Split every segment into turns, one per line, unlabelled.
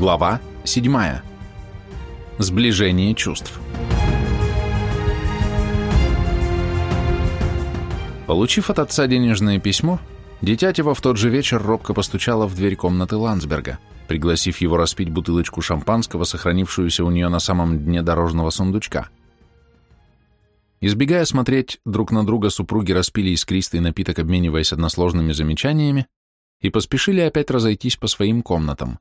Глава 7. Сближение чувств. Получив от отца денежное письмо, Детятева в тот же вечер робко постучала в дверь комнаты Ландсберга, пригласив его распить бутылочку шампанского, сохранившуюся у нее на самом дне дорожного сундучка. Избегая смотреть друг на друга, супруги распили искристый напиток, обмениваясь односложными замечаниями, и поспешили опять разойтись по своим комнатам.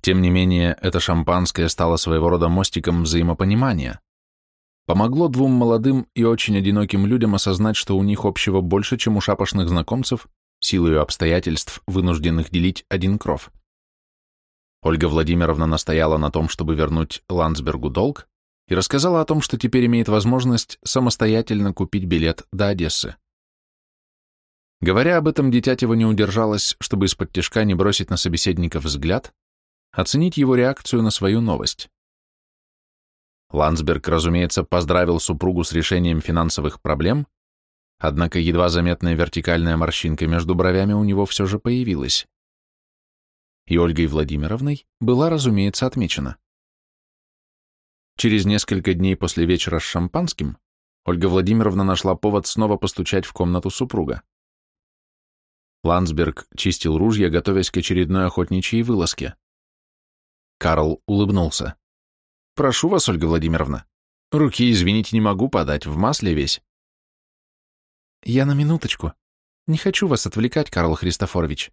Тем не менее, это шампанское стало своего рода мостиком взаимопонимания. Помогло двум молодым и очень одиноким людям осознать, что у них общего больше, чем у шапошных знакомцев, силою обстоятельств, вынужденных делить один кров. Ольга Владимировна настояла на том, чтобы вернуть Ландсбергу долг, и рассказала о том, что теперь имеет возможность самостоятельно купить билет до Одессы. Говоря об этом, Детятева не удержалась, чтобы из-под тяжка не бросить на собеседника взгляд, оценить его реакцию на свою новость. Ландсберг, разумеется, поздравил супругу с решением финансовых проблем, однако едва заметная вертикальная морщинка между бровями у него все же появилась. И Ольгой Владимировной была, разумеется, отмечена. Через несколько дней после вечера с шампанским Ольга Владимировна нашла повод снова постучать в комнату супруга. Ландсберг чистил ружья, готовясь к очередной охотничьей вылазке. Карл улыбнулся. «Прошу вас, Ольга Владимировна. Руки, извините, не могу подать, в масле весь». «Я на минуточку. Не хочу вас отвлекать, Карл Христофорович.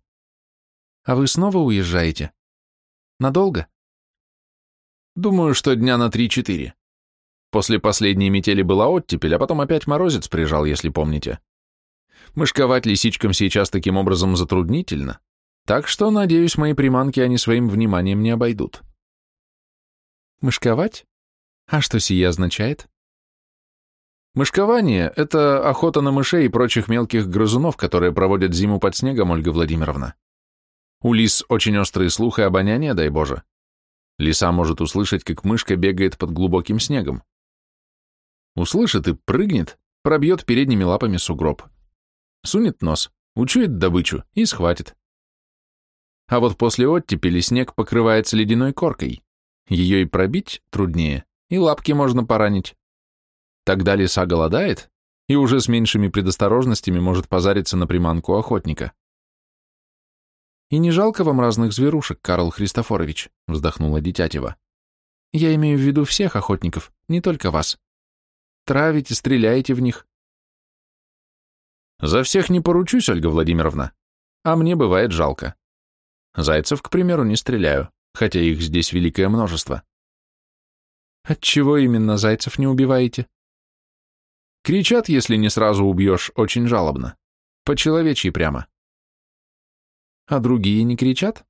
А вы снова уезжаете? Надолго?» «Думаю, что дня на три-четыре. После последней метели была оттепель, а потом опять морозец прижал, если помните. Мышковать лисичкам сейчас таким образом затруднительно, так что, надеюсь, мои приманки они своим вниманием не обойдут.
Мышковать? А что сие означает?
Мышкование — это охота на мышей и прочих мелких грызунов, которые проводят зиму под снегом, Ольга Владимировна. У лис очень острый слух и обоняние, дай Боже. Лиса может услышать, как мышка бегает под глубоким снегом. Услышит и прыгнет, пробьет передними лапами сугроб. Сунет нос, учует добычу и схватит. А вот после оттепели снег покрывается ледяной коркой. Ее и пробить труднее, и лапки можно поранить. Тогда лиса голодает и уже с меньшими предосторожностями может позариться на приманку охотника.
«И не жалко вам разных зверушек, Карл Христофорович?» — вздохнула Дитятева. «Я имею в виду всех охотников, не только вас. Травите, стреляете в них».
«За всех не поручусь, Ольга Владимировна, а мне бывает жалко. Зайцев, к примеру, не стреляю, хотя их здесь великое множество.
Отчего именно зайцев не убиваете?
Кричат, если не сразу убьешь, очень жалобно. По-человечьи прямо.
А другие не кричат?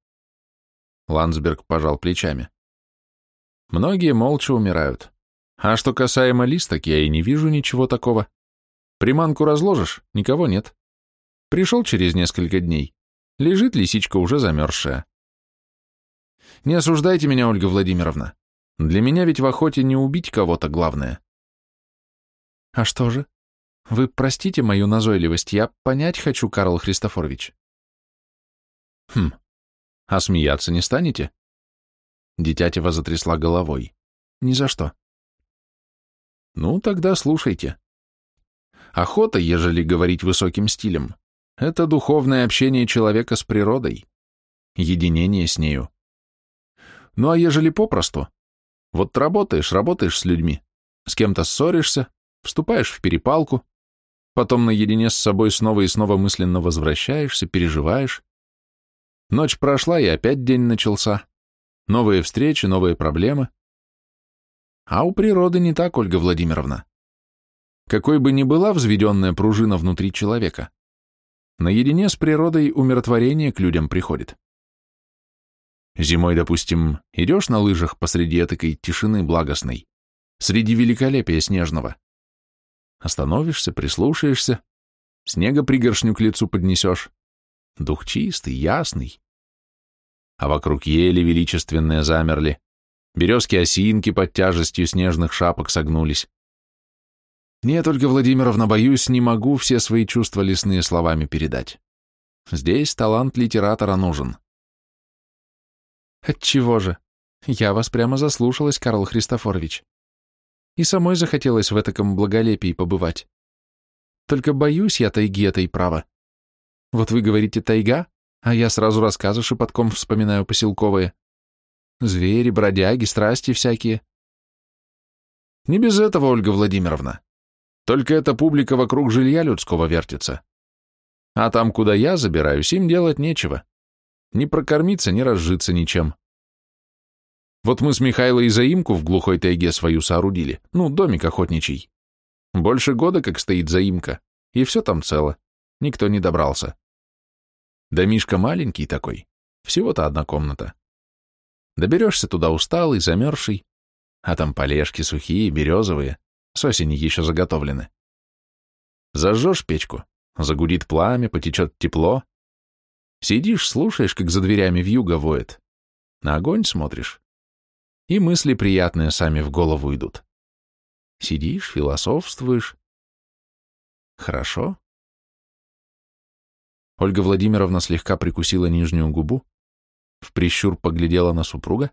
Ландсберг пожал плечами. Многие молча умирают. А что касаемо листок, я и не вижу ничего такого. Приманку разложишь, никого нет. Пришел через несколько дней. Лежит лисичка уже замерзшая. Не осуждайте меня, Ольга Владимировна. Для меня ведь в охоте не убить кого-то главное.
А что же? Вы простите мою назойливость, я понять хочу, Карл Христофорович.
Хм, а смеяться не станете? Дитятева затрясла головой.
Ни за что.
Ну, тогда слушайте. Охота, ежели говорить высоким стилем, это духовное общение человека с природой, единение с нею. Ну а ежели попросту? Вот работаешь, работаешь с людьми, с кем-то ссоришься, вступаешь в перепалку, потом наедине с собой снова и снова мысленно возвращаешься, переживаешь. Ночь прошла, и опять день начался. Новые встречи, новые проблемы. А у природы не так, Ольга Владимировна. Какой бы ни была взведенная пружина внутри человека, Наедине с природой умиротворение к людям приходит. Зимой, допустим, идешь на лыжах посреди этакой тишины благостной, среди великолепия снежного. Остановишься, прислушаешься, снега пригоршню к лицу поднесешь. Дух чистый, ясный. А вокруг ели величественные замерли, березки-осинки под тяжестью снежных шапок согнулись. Нет, Ольга Владимировна, боюсь, не могу все свои чувства лесные словами передать. Здесь талант литератора нужен.
Отчего же? Я вас прямо заслушалась, Карл Христофорович. И самой захотелось в этаком благолепии побывать. Только боюсь я тайги этой права. Вот вы говорите «тайга», а я сразу рассказы шепотком вспоминаю поселковые. Звери, бродяги, страсти всякие.
Не без этого, Ольга Владимировна. Только эта публика вокруг жилья людского вертится. А там, куда я забираюсь, им делать нечего. Ни прокормиться, ни разжиться ничем. Вот мы с Михайлой заимку в глухой тайге свою соорудили, ну, домик охотничий. Больше года как стоит заимка, и все там цело, никто не добрался. Домишка маленький такой, всего-то одна комната. Доберешься туда усталый, замерзший, а там полежки сухие, березовые, с осени еще заготовлены. Зажжешь печку, загудит пламя, потечет тепло. Сидишь, слушаешь, как за дверями вьюга воет. На огонь смотришь. И мысли приятные сами в голову идут. Сидишь, философствуешь. Хорошо. Ольга Владимировна слегка прикусила нижнюю губу, в прищур поглядела на супруга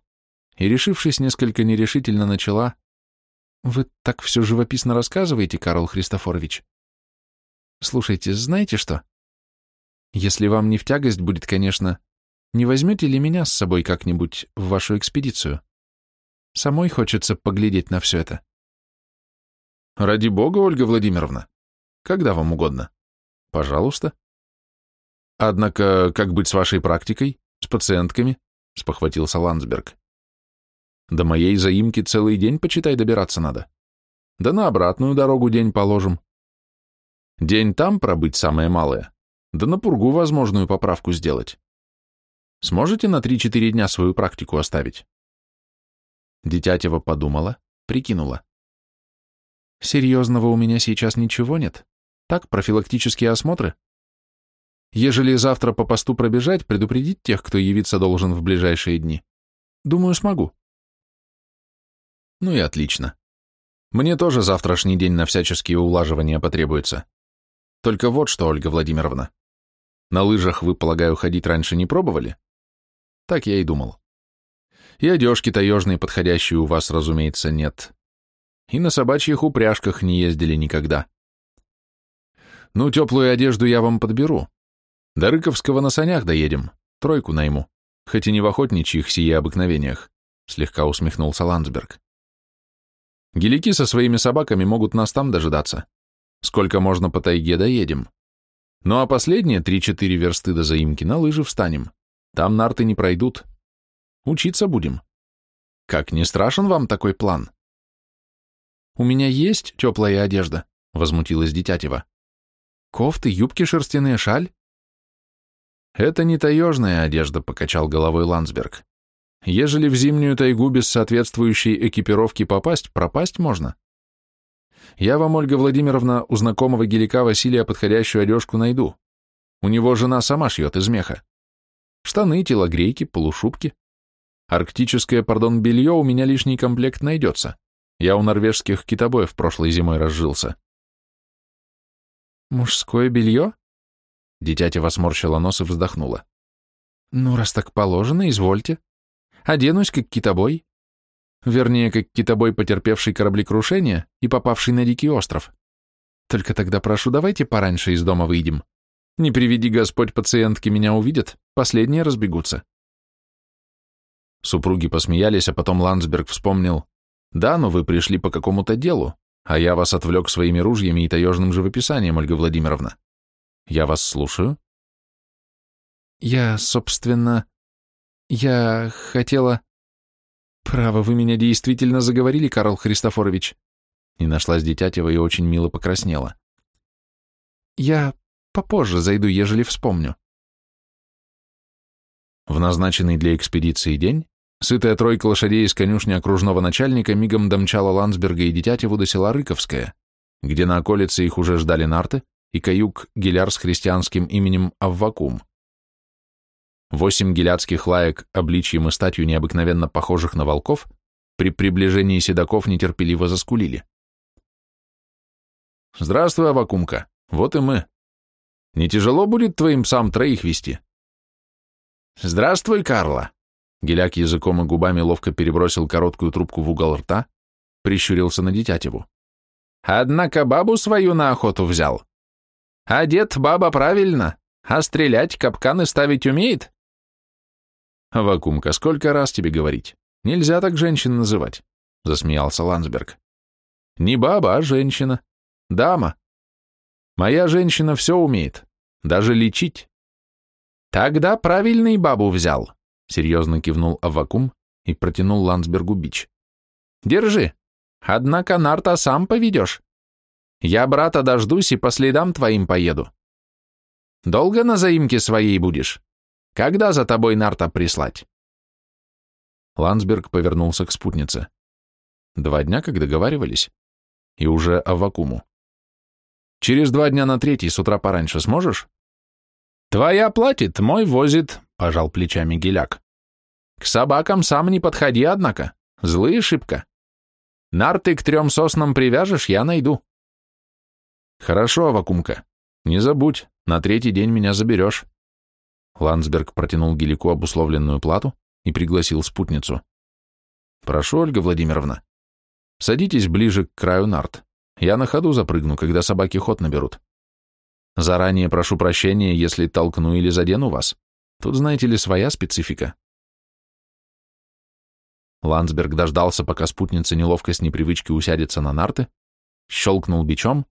и, решившись несколько нерешительно, начала «Вы так все живописно рассказываете, Карл Христофорович. Слушайте, знаете что? Если вам не в тягость будет, конечно, не возьмете ли меня с собой как-нибудь в вашу экспедицию? Самой хочется поглядеть на все это». «Ради бога, Ольга Владимировна. Когда вам угодно. Пожалуйста». «Однако, как быть с вашей практикой, с пациентками?» — спохватился Ландсберг. До моей заимки целый день, почитай, добираться надо. Да на обратную дорогу день положим. День там пробыть самое малое, да на пургу возможную поправку сделать. Сможете на 3-4 дня свою практику оставить?» Дитятева подумала, прикинула.
«Серьезного у меня сейчас ничего нет. Так, профилактические осмотры. Ежели завтра по посту пробежать, предупредить тех, кто явиться должен в ближайшие дни. Думаю, смогу.
Ну и отлично. Мне тоже завтрашний день на всяческие улаживания потребуется. Только вот что, Ольга Владимировна. На лыжах вы, полагаю, ходить раньше не пробовали? Так я и думал. И одежки таежные подходящие у вас, разумеется, нет. И на собачьих упряжках не ездили никогда. Ну, теплую одежду я вам подберу. До Рыковского на санях доедем, тройку найму, хоть и не в охотничьих сие обыкновениях, слегка усмехнулся Ландсберг. Гелики со своими собаками могут нас там дожидаться. Сколько можно по тайге доедем. Ну а последние три-четыре версты до заимки на лыжи встанем. Там нарты не пройдут. Учиться будем. Как, не страшен вам такой план?
У меня есть теплая одежда, возмутилась Дитятева. Кофты, юбки шерстяные, шаль?
Это не таежная одежда, покачал головой Ландсберг. Ежели в зимнюю тайгу без соответствующей экипировки попасть, пропасть можно. Я вам, Ольга Владимировна, у знакомого гелика Василия подходящую одежку найду. У него жена сама шьет из меха. Штаны, телогрейки, полушубки. Арктическое, пардон, белье у меня лишний комплект найдется. Я у норвежских китобоев прошлой зимой разжился.
Мужское белье?
Дитятева сморщила нос и вздохнула.
Ну, раз так положено, извольте. Оденусь, как китобой. Вернее, как китобой, потерпевший кораблекрушение и попавший на дикий остров. Только тогда прошу, давайте пораньше из дома выйдем. Не приведи Господь, пациентки меня увидят, последние разбегутся.
Супруги посмеялись, а потом Ландсберг вспомнил. Да, но вы пришли по какому-то делу, а я вас отвлек своими ружьями и таежным живописанием, Ольга Владимировна. Я вас слушаю.
Я, собственно, я хотела... Право, вы меня действительно заговорили, Карл Христофорович.
Не нашлась Дитятева и очень мило покраснела.
Я попозже зайду, ежели вспомню.
В назначенный для экспедиции день сытая тройка лошадей из конюшни окружного начальника мигом домчала Ландсберга и Дитятеву до села Рыковское, где на околице их уже ждали нарты и каюк Гиляр с христианским именем Аввакум. Восемь гелядских лаек, обличьем и статью необыкновенно похожих на волков, при приближении седаков нетерпеливо заскулили. «Здравствуй, Авакумка, вот и мы. Не тяжело будет твоим псам троих вести?» «Здравствуй, Карла. Геляк языком и губами ловко перебросил короткую трубку в угол рта, прищурился на Дитятеву. «Однако бабу свою на охоту взял. Одет баба правильно, а стрелять, капканы ставить умеет?»
«Вакумка, сколько раз тебе говорить? Нельзя так женщин называть», — засмеялся Ландсберг. «Не баба, а женщина. Дама. Моя женщина все умеет, даже лечить».
«Тогда правильный бабу взял», серьезно кивнул Аввакум и протянул Ландсбергу бич. «Держи. Однако нарта сам поведешь. Я брата дождусь и по следам твоим поеду. Долго на заимке своей будешь? Когда за тобой нарта прислать?»
Ландсберг повернулся к спутнице. Два дня, как договаривались, и уже Аввакуму. «Через два дня на третий с утра пораньше сможешь?»
«Твоя платит, мой возит», — пожал плечами Геляк. К собакам сам не подходи, однако. Злые шибко. Нарты к трем соснам привяжешь, я найду.
Хорошо, Авакумка. Не забудь, на третий день меня заберешь. Ландсберг протянул Гелику обусловленную плату и пригласил спутницу. Прошу, Ольга Владимировна. Садитесь ближе к краю нарт. Я на ходу запрыгну, когда собаки ход наберут. Заранее прошу прощения, если толкну или задену вас. Тут, знаете ли, своя специфика. Ландсберг дождался, пока спутница неловко с непривычки усядется на нарты, щелкнул бичом,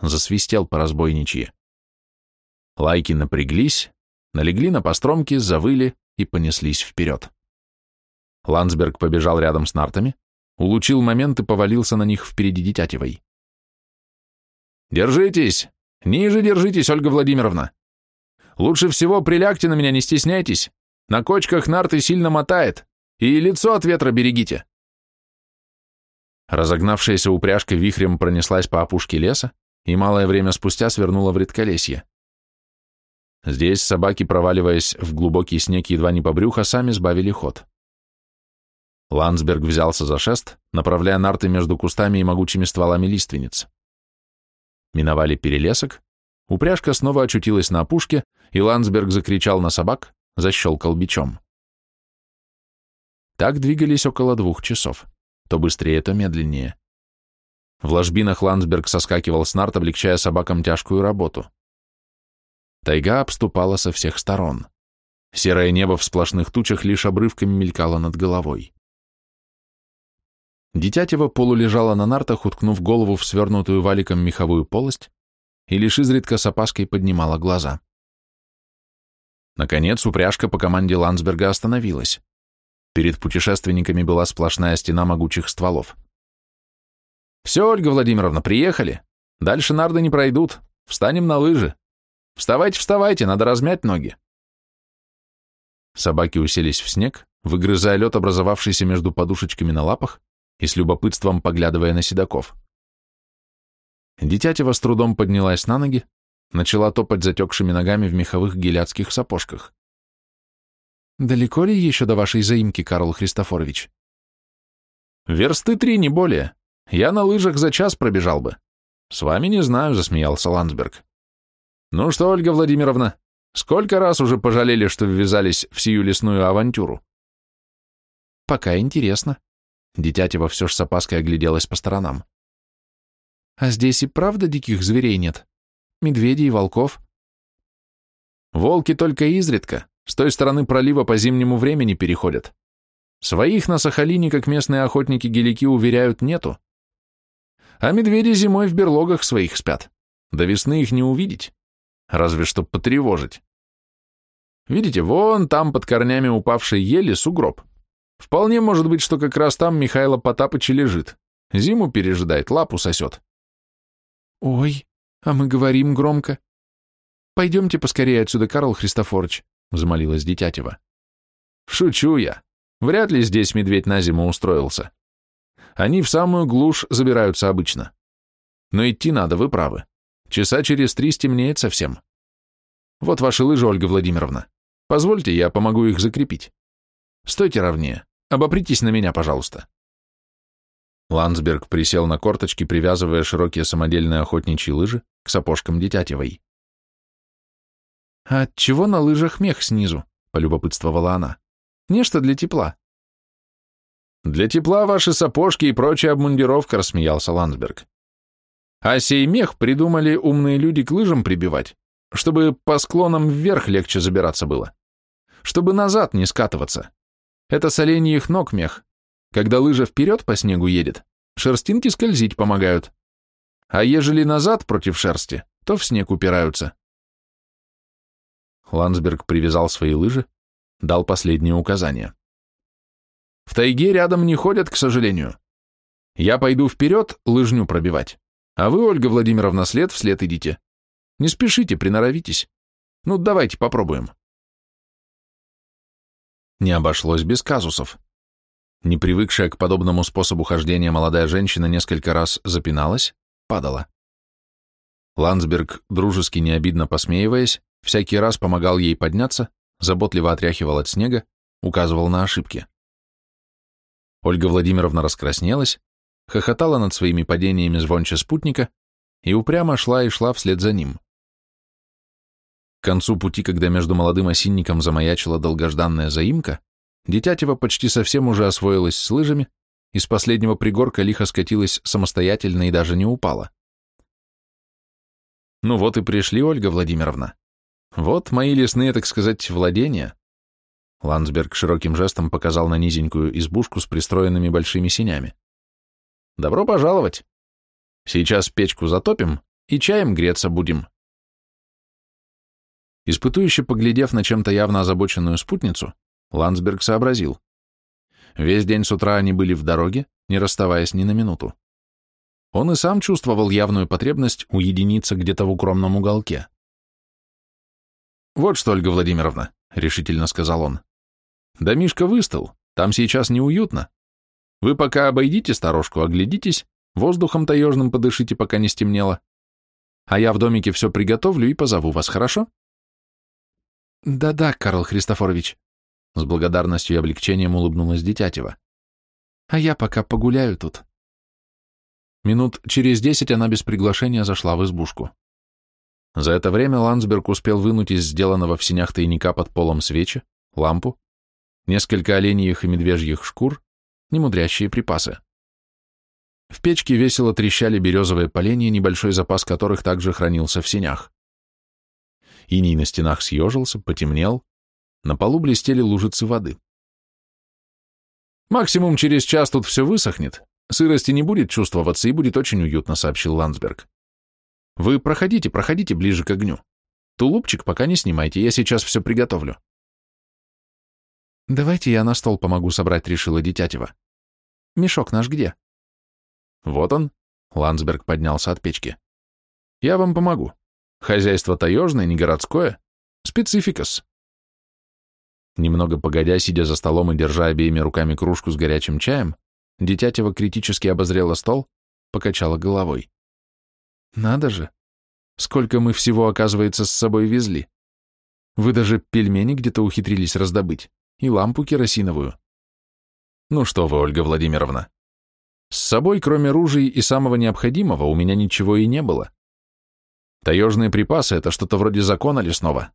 засвистел по разбойничьи. Лайки напряглись, налегли на постромки, завыли и понеслись вперед. Ландсберг побежал рядом с нартами, улучил момент и повалился на них впереди Дитятевой. «Держитесь! Ниже держитесь, Ольга Владимировна! Лучше всего прилягте на меня, не стесняйтесь! На кочках нарты сильно мотает!» И лицо от ветра берегите. Разогнавшаяся упряжка вихрем пронеслась по опушке леса и малое время спустя свернула в редколесье. Здесь собаки, проваливаясь в глубокий снег едва не по брюхо, сами сбавили ход. Ландсберг взялся за шест, направляя нарты между кустами и могучими стволами лиственниц. Миновали перелесок, упряжка снова очутилась на опушке, и Ландсберг закричал на собак, защелкал бичом. Так двигались около двух часов, то быстрее, то медленнее. В ложбинах Ландсберг соскакивал с нарт, облегчая собакам тяжкую работу. Тайга обступала со всех сторон. Серое небо в сплошных тучах лишь обрывками мелькало над головой. Дитятева полулежала на нартах, уткнув голову в свернутую валиком меховую полость, и лишь изредка с опаской поднимала глаза. Наконец упряжка по команде Ландсберга остановилась. Перед путешественниками была сплошная стена могучих стволов. «Все, Ольга Владимировна, приехали. Дальше нарды не пройдут. Встанем на лыжи. Вставайте, вставайте, надо размять ноги». Собаки уселись в снег, выгрызая лед, образовавшийся между подушечками на лапах, и с любопытством поглядывая на седаков. Дитятева с трудом поднялась на ноги, начала топать затекшими ногами в меховых геляцких сапожках. Далеко ли еще до вашей заимки, Карл Христофорович? Версты три, не более. Я на лыжах за час пробежал бы. С вами не знаю, засмеялся Ландсберг. Ну что, Ольга Владимировна, сколько раз уже пожалели, что ввязались в сию лесную авантюру? Пока интересно. Дитятева все ж с опаской огляделась по сторонам. А здесь и правда диких зверей нет? Медведей, волков? Волки только изредка, с той стороны пролива по зимнему времени переходят. Своих на Сахалине, как местные охотники-гелики уверяют, нету. А медведи зимой в берлогах своих спят. До весны их не увидеть. Разве что потревожить. Видите, вон там под корнями упавшей ели сугроб. Вполне может быть, что как раз там Михайло Потапыч и лежит. Зиму пережидает, лапу сосет. Ой, а мы говорим громко. Пойдемте поскорее отсюда, Карл Христофорович. — взмолилась Дитятева. «Шучу я. Вряд ли здесь медведь на зиму устроился. Они в самую глушь забираются обычно. Но идти надо, вы правы. Часа через три стемнеет совсем. Вот ваши лыжи, Ольга Владимировна. Позвольте, я помогу их закрепить. Стойте ровнее. Обопритесь на меня, пожалуйста». Ландсберг присел на корточки, привязывая широкие самодельные охотничьи лыжи к сапожкам Дитятевой. «А чего на лыжах мех снизу?» — полюбопытствовала она. Нечто для тепла.
Для тепла ваши сапожки и прочая обмундировка, рассмеялся Ландсберг. А сей мех придумали умные люди к лыжам прибивать, чтобы по склонам вверх легче забираться было. Чтобы назад не скатываться. Это с оленьих ног мех. Когда лыжа вперед по снегу едет, шерстинки скользить помогают. А ежели назад против шерсти, то в снег упираются. Ландсберг привязал свои лыжи, дал последние указания. В тайге рядом не ходят, к сожалению. Я пойду вперед лыжню пробивать, а вы, Ольга Владимировна, след вслед идите. Не спешите, приноровитесь. Ну, давайте попробуем. Не обошлось без казусов. Не привыкшая к подобному способу хождения молодая женщина несколько раз запиналась, падала. Ландсберг, дружески необидно посмеиваясь, всякий раз помогал ей подняться, заботливо отряхивал от снега, указывал на ошибки. Ольга Владимировна раскраснелась, хохотала над своими падениями звонче спутника и упрямо шла и шла вслед за ним. К концу пути, когда между молодым осинником замаячила долгожданная заимка, Дитятева почти совсем уже освоилась с лыжами, и с последнего пригорка лихо скатилась самостоятельно и даже не упала. Ну вот и пришли, Ольга Владимировна. Вот мои лесные, так сказать, владения. Ландсберг широким жестом показал на низенькую избушку с пристроенными большими синями. Добро пожаловать. Сейчас печку затопим и чаем греться будем. Испытующе поглядев на чем-то явно озабоченную спутницу, Ландсберг сообразил. Весь день с утра они были в дороге, не расставаясь ни на минуту. Он и сам чувствовал явную потребность уединиться где-то в укромном уголке. «Вот что, Ольга Владимировна», — решительно сказал он, — «домишко выстыл, там сейчас неуютно. Вы пока обойдите сторожку, оглядитесь, воздухом таежным подышите, пока не стемнело. А я в домике все приготовлю и позову вас, хорошо?»
«Да-да, Карл Христофорович», — с благодарностью и облегчением улыбнулась Дитятева. «А я пока погуляю тут». Минут через десять она без приглашения зашла в избушку. За это время Ландсберг успел вынуть из сделанного в синях тайника под полом свечи, лампу, несколько оленьих и медвежьих шкур, немудрящие припасы. В печке весело трещали березовые поленья, небольшой запас которых также хранился в синях. Иней на стенах съежился, потемнел, на полу блестели лужицы воды. «Максимум через час тут все высохнет, Сырости не будет чувствоваться и будет очень уютно, сообщил Ландсберг. Вы проходите, проходите ближе к огню. Тулупчик пока не снимайте, я сейчас все приготовлю. Давайте я на стол помогу собрать, решила Дитятева. Мешок наш где? Вот он. Ландсберг поднялся от печки. Я вам помогу. Хозяйство таежное, не городское. Спецификас. Немного погодя, сидя за столом и держа обеими руками кружку с горячим чаем, Дитятева критически обозрела стол, покачала головой. «Надо же! Сколько мы всего, оказывается, с собой везли! Вы даже пельмени где-то ухитрились раздобыть и лампу керосиновую. Ну что вы, Ольга Владимировна, с собой, кроме ружей и самого необходимого, у меня ничего и не было. Таежные припасы — это что-то вроде закона лесного.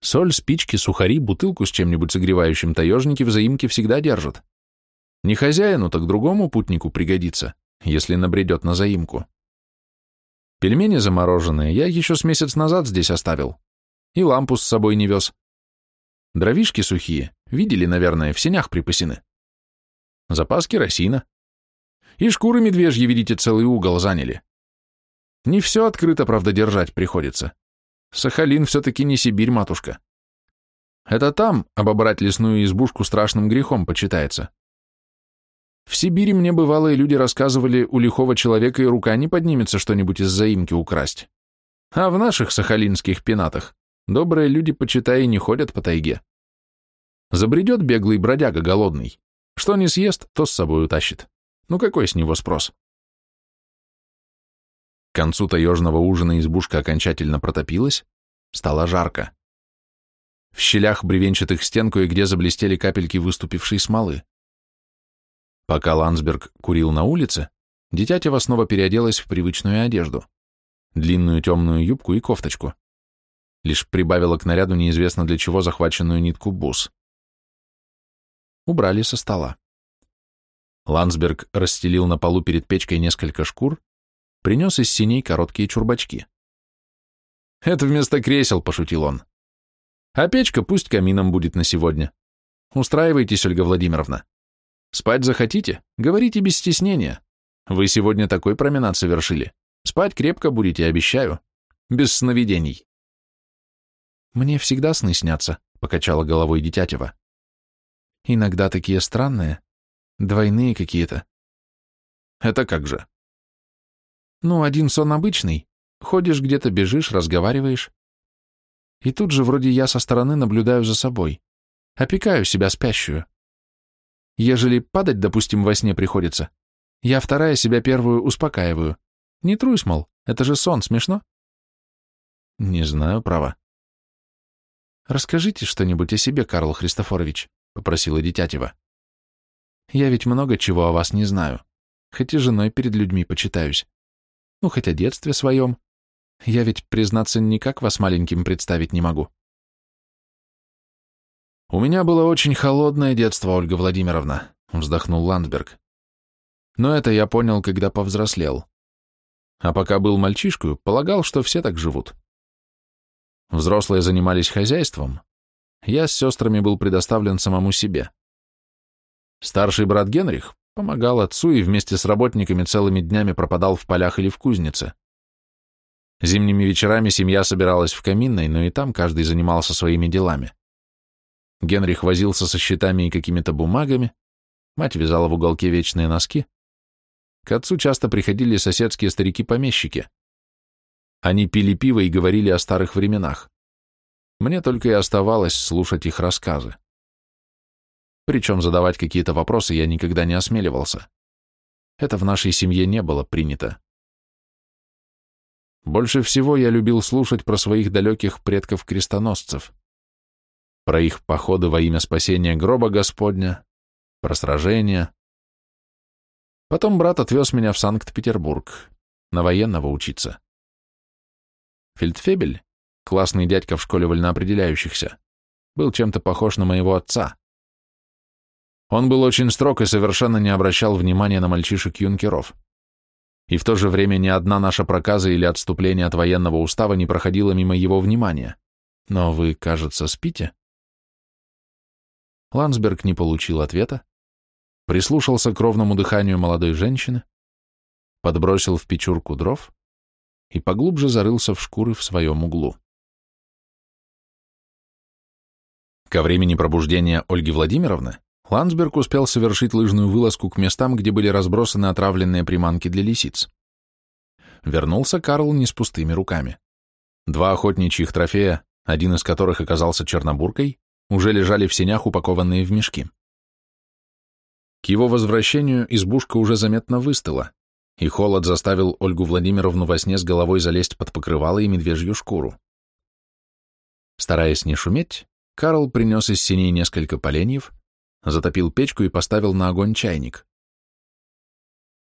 Соль, спички, сухари, бутылку с чем-нибудь согревающим таежники в заимке всегда держат. Не хозяину, так другому путнику пригодится, если набредет на заимку. Пельмени замороженные я еще с месяц назад здесь оставил. И лампу с собой не вез. Дровишки сухие, видели, наверное, в сенях припасены. Запас керосина. И шкуры медвежьи, видите, целый угол заняли. Не все открыто, правда, держать приходится. Сахалин все-таки не Сибирь, матушка. Это там обобрать лесную избушку страшным грехом почитается. В Сибири мне бывалые люди рассказывали, у лихого человека и рука не поднимется что-нибудь из заимки украсть. А в наших сахалинских пенатах добрые люди, почитай, не ходят по тайге. Забредет беглый бродяга голодный. Что не съест, то с собой утащит. Ну какой с него спрос? К концу таежного ужина избушка окончательно протопилась, стало жарко. В щелях бревенчатых стен кое-где заблестели капельки выступившей смолы. Пока Ландсберг курил на улице, Дитятева снова переоделась в привычную одежду. Длинную темную юбку и кофточку. Лишь прибавила к наряду неизвестно для чего захваченную нитку бус. Убрали со стола. Ландсберг расстелил на полу перед печкой несколько шкур, принес из синей короткие чурбачки. «Это вместо кресел», — пошутил он. «А печка пусть камином будет на сегодня. Устраивайтесь, Ольга Владимировна. Спать захотите? Говорите без стеснения. Вы сегодня такой променад совершили. Спать крепко будете, обещаю. Без сновидений».
«Мне всегда сны снятся», — покачала головой Дитятева. «Иногда такие странные, двойные какие-то».
«Это как же?»
«Ну, один сон обычный. Ходишь где-то, бежишь, разговариваешь. И тут же вроде я со стороны наблюдаю за собой. Опекаю себя спящую. Ежели падать, допустим, во сне приходится, я вторая себя первую успокаиваю. Не трусь, мол, это же сон, смешно?
Не знаю, право.
Расскажите что-нибудь о себе, Карл Христофорович, попросила Дитятева. Я ведь много чего о вас не знаю, хоть и женой перед людьми почитаюсь. Ну, хоть о детстве своем. Я ведь, признаться, никак вас маленьким представить не могу.
«У меня было очень холодное детство, Ольга Владимировна», — вздохнул Ландберг. «Но это я понял, когда повзрослел. А пока был мальчишкой, полагал, что все так живут. Взрослые занимались хозяйством. Я с сестрами был предоставлен самому себе. Старший брат Генрих помогал отцу и вместе с работниками целыми днями пропадал в полях или в кузнице. Зимними вечерами семья собиралась в каминной, но и там каждый занимался своими делами. Генрих возился со счетами и какими-то бумагами, мать вязала в уголке вечные носки. К отцу часто приходили соседские старики-помещики. Они пили пиво и говорили о старых временах. Мне только и оставалось слушать их рассказы. Причем задавать какие-то вопросы я никогда не осмеливался. Это в нашей семье не было принято. Больше всего я любил слушать про своих далеких предков-крестоносцев, про их походы во имя спасения гроба Господня, про сражения. Потом брат отвез меня в Санкт-Петербург, на военного учиться. Фельдфебель, классный дядька в школе вольноопределяющихся, был чем-то похож на моего отца. Он был очень строг и совершенно не обращал внимания на мальчишек-юнкеров и в то же время ни одна наша проказа или отступление от военного устава не проходило мимо его внимания. Но вы, кажется, спите? Ландсберг не получил ответа, прислушался к ровному дыханию молодой женщины, подбросил в печурку дров и поглубже зарылся в шкуры в своем углу. Ко времени пробуждения Ольги Владимировны Ландсберг успел совершить лыжную вылазку к местам, где были разбросаны отравленные приманки для лисиц. Вернулся Карл не с пустыми руками. Два охотничьих трофея, один из которых оказался чернобуркой, уже лежали в сенях, упакованные в мешки. К его возвращению избушка уже заметно выстыла, и холод заставил Ольгу Владимировну во сне с головой залезть под покрывало и медвежью шкуру. Стараясь не шуметь, Карл принес из синей несколько поленьев, затопил печку и поставил на огонь чайник.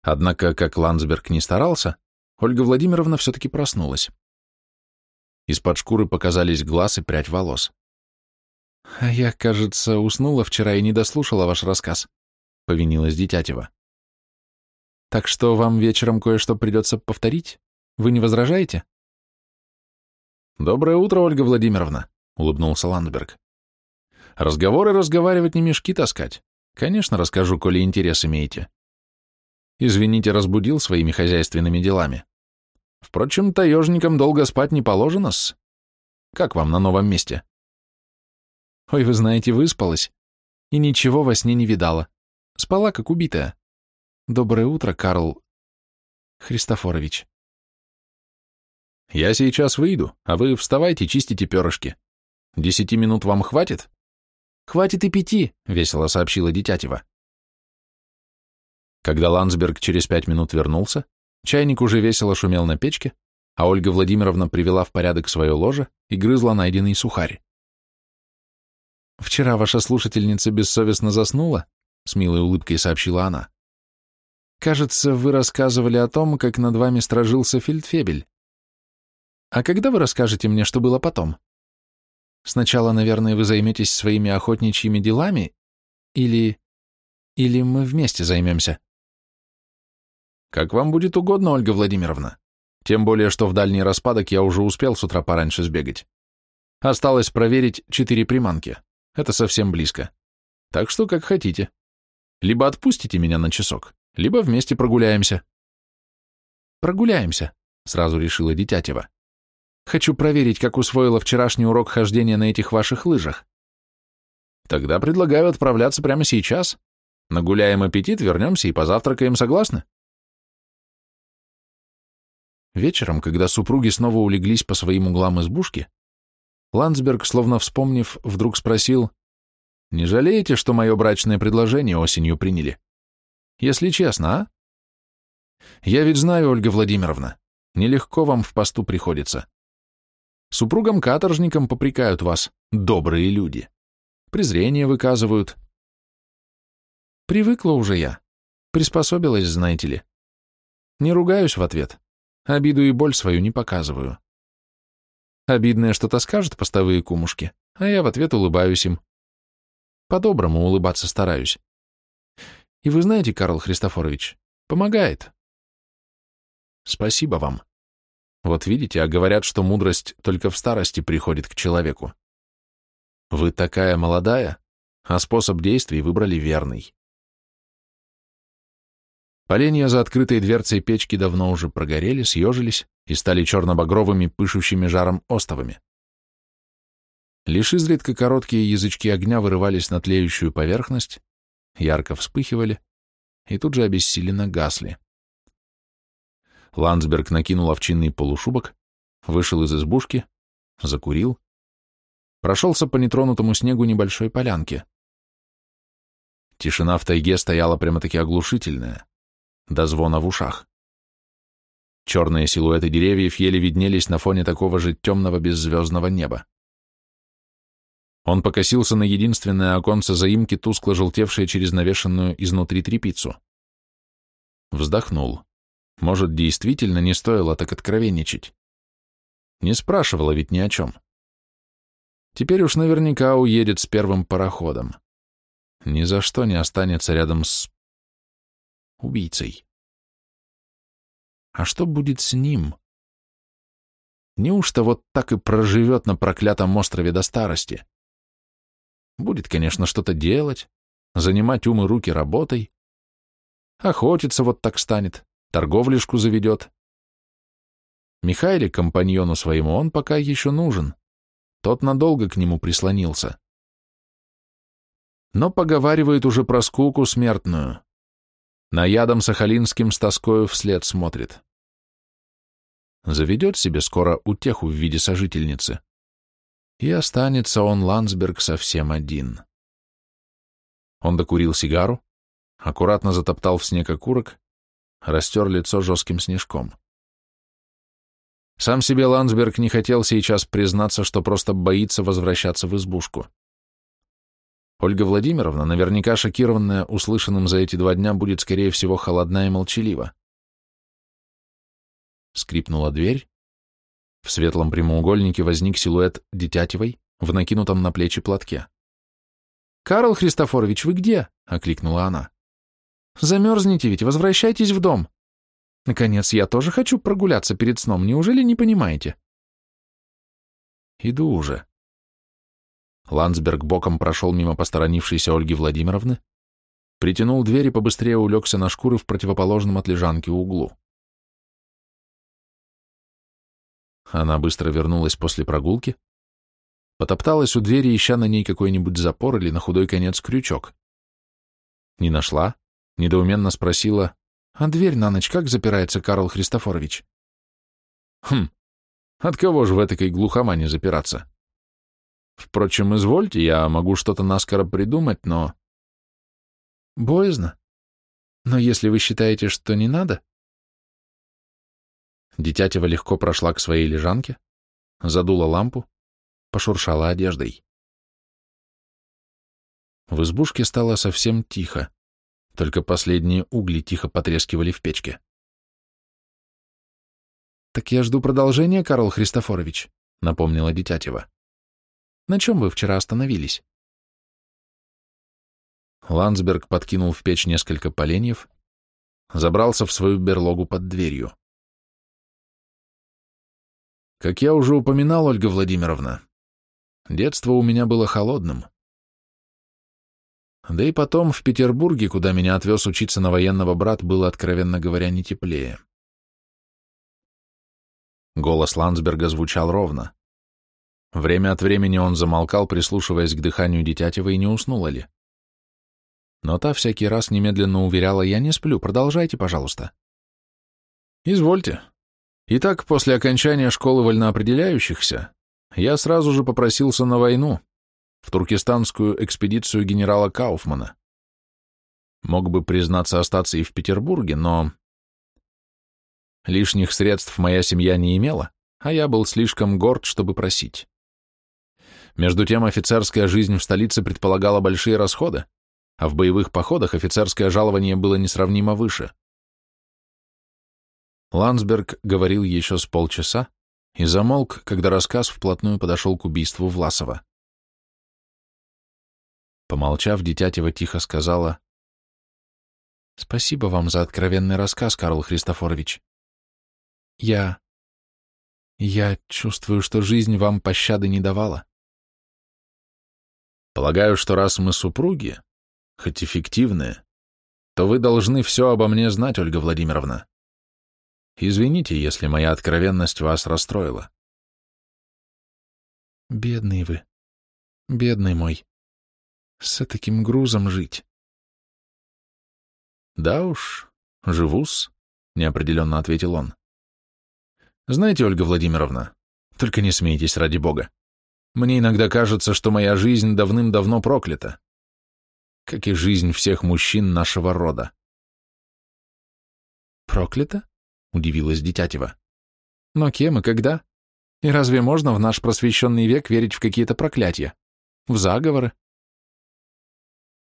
Однако, как Ландсберг не старался, Ольга Владимировна все-таки проснулась. Из-под шкуры показались глаз и прядь волос.
«А я, кажется, уснула вчера и не дослушала ваш рассказ», — повинилась Дитятева. «Так что вам вечером кое-что придется повторить? Вы не возражаете?»
«Доброе утро, Ольга Владимировна», — улыбнулся Ландберг. Разговоры разговаривать, не мешки таскать. Конечно, расскажу, коли интерес имеете. Извините, разбудил своими хозяйственными делами. Впрочем, таежникам долго спать не положено-с. Как вам на новом месте?
Ой, вы знаете, выспалась. И ничего во сне не видала. Спала, как убитая. Доброе утро, Карл Христофорович.
Я сейчас выйду, а вы вставайте, чистите перышки. Десяти минут вам хватит?
«Хватит и пяти», — весело сообщила Дитятева.
Когда Ландсберг через пять минут вернулся, чайник уже весело шумел на печке, а Ольга Владимировна привела в порядок свое ложе и грызла найденный сухарь.
«Вчера ваша слушательница бессовестно заснула», — с милой улыбкой сообщила она. «Кажется, вы рассказывали о том, как над вами стражился фельдфебель. А когда вы расскажете мне, что было потом?» Сначала, наверное, вы займетесь своими охотничьими делами
Или... Или мы вместе займемся?
Как вам будет угодно, Ольга Владимировна. Тем более, что в дальний распадок я уже успел с утра пораньше сбегать. Осталось проверить четыре приманки. Это совсем близко. Так что как хотите. Либо отпустите меня на часок, либо вместе прогуляемся.
Прогуляемся, сразу решила Дитятева. Хочу проверить, как усвоила вчерашний урок хождения на этих ваших лыжах.
Тогда предлагаю отправляться прямо сейчас. Нагуляем аппетит, вернемся и позавтракаем, согласны?
Вечером, когда супруги снова улеглись по своим углам избушки, Ландсберг, словно вспомнив, вдруг спросил, «Не жалеете, что мое брачное предложение осенью приняли? Если честно, а? Я ведь знаю, Ольга Владимировна, нелегко вам в посту приходится. Супругам-каторжникам попрекают вас, добрые люди. Презрение выказывают. Привыкла уже я. Приспособилась, знаете ли. Не ругаюсь в ответ. Обиду и боль свою не показываю. Обидное что-то скажут постовые кумушки, а я в ответ улыбаюсь им. По-доброму улыбаться стараюсь. И вы знаете, Карл Христофорович, помогает. Спасибо вам. Вот видите, а говорят, что мудрость только в старости приходит к человеку. Вы такая молодая, а способ действий выбрали верный. Поленья за открытой дверцей печки давно уже прогорели, съежились и стали черно-багровыми, пышущими жаром остовами. Лишь изредка короткие язычки огня вырывались на тлеющую поверхность, ярко вспыхивали и тут же обессиленно гасли. Ландсберг накинул овчинный полушубок, вышел из избушки, закурил, прошелся по нетронутому снегу небольшой полянке. Тишина в тайге стояла прямо-таки оглушительная до звона в ушах. Черные силуэты деревьев еле виднелись на фоне такого же темного беззвездного неба. Он покосился на единственное оконце заимки, тускло желтевшее через навешенную изнутри трепицу. Вздохнул. Может, действительно не стоило так откровенничать. Не спрашивала ведь ни о чем. Теперь уж наверняка уедет с первым пароходом. Ни за что не останется рядом с убийцей. А что будет с ним? Неужто вот так и проживет на проклятом острове до старости? Будет, конечно, что-то делать, занимать ум и руки работой, охотиться вот так станет, торговлишку заведет. Михайле, компаньону своему, он пока еще нужен. Тот надолго к нему прислонился. Но поговаривает уже про скуку смертную. На ядом Сахалинским с тоскою вслед смотрит. Заведет себе скоро утеху в виде сожительницы. И останется он, Ландсберг, совсем один. Он докурил сигару, аккуратно затоптал в снег окурок, растер лицо жестким снежком. Сам себе Ландсберг не хотел сейчас признаться, что просто боится возвращаться в избушку. Ольга Владимировна, наверняка шокированная услышанным за эти два дня, будет, скорее всего, холодна и молчалива. Скрипнула дверь. В светлом прямоугольнике возник силуэт Детятевой в накинутом на плечи платке. «Карл Христофорович, вы где?» — окликнула она. «Замерзнете ведь, возвращайтесь в дом. Наконец, я тоже хочу прогуляться перед сном, неужели не понимаете?» «Иду уже», Ландсберг боком прошел мимо посторонившейся Ольги Владимировны, притянул дверь и побыстрее улегся на шкуры в противоположном от лежанки углу. Она быстро вернулась после прогулки, потопталась у двери, ища на ней какой-нибудь запор или на худой конец крючок. Не нашла, недоуменно спросила, «А дверь на ночь как запирается, Карл Христофорович?» «Хм, от кого же в этой глухомане запираться?» Впрочем, извольте, я могу что-то наскоро придумать, но... Боязно. Но если вы считаете, что не надо... Дитятева легко прошла к своей лежанке, задула лампу, пошуршала одеждой. В избушке стало совсем тихо, только последние угли тихо потрескивали в печке. «Так я жду продолжения, Карл Христофорович», — напомнила Дитятева. На чем вы вчера остановились?»
Ландсберг подкинул в печь несколько поленьев, забрался в свою берлогу под дверью. Как я уже упоминал, Ольга Владимировна, детство у меня было холодным. Да и потом в Петербурге, куда меня отвез учиться на военного брат, было, откровенно говоря, не теплее. Голос Ландсберга звучал ровно. Время от времени он замолкал, прислушиваясь к дыханию Дитятева, и не уснула ли. Но та всякий раз немедленно уверяла, «Я не сплю, продолжайте, пожалуйста». «Извольте. Итак, после окончания школы вольноопределяющихся я сразу же попросился на войну, в туркестанскую экспедицию генерала Кауфмана. Мог бы, признаться, остаться и в Петербурге, но... Лишних средств моя семья не имела, а я был слишком горд, чтобы просить. Между тем, офицерская жизнь в столице предполагала большие расходы, а в боевых походах офицерское жалование было несравнимо выше. Ландсберг говорил еще с полчаса и замолк, когда рассказ вплотную подошел к убийству Власова. Помолчав, Дитятева тихо сказала, «Спасибо вам за откровенный рассказ, Карл Христофорович. Я... я чувствую, что жизнь вам пощады не давала. Полагаю, что раз мы супруги, хоть эффективные, то вы должны все обо мне знать, Ольга Владимировна. Извините, если моя откровенность вас расстроила. Бедный вы, бедный мой. С таким грузом жить. Да уж, живу-с, неопределенно ответил он. Знаете, Ольга Владимировна, только не смейтесь ради бога. Мне иногда кажется, что моя жизнь давным-давно проклята, как и жизнь всех мужчин нашего рода. Проклята? Удивилась Дитятева. Но кем и когда? И разве можно в наш просвещенный век верить в какие-то проклятия? В заговоры?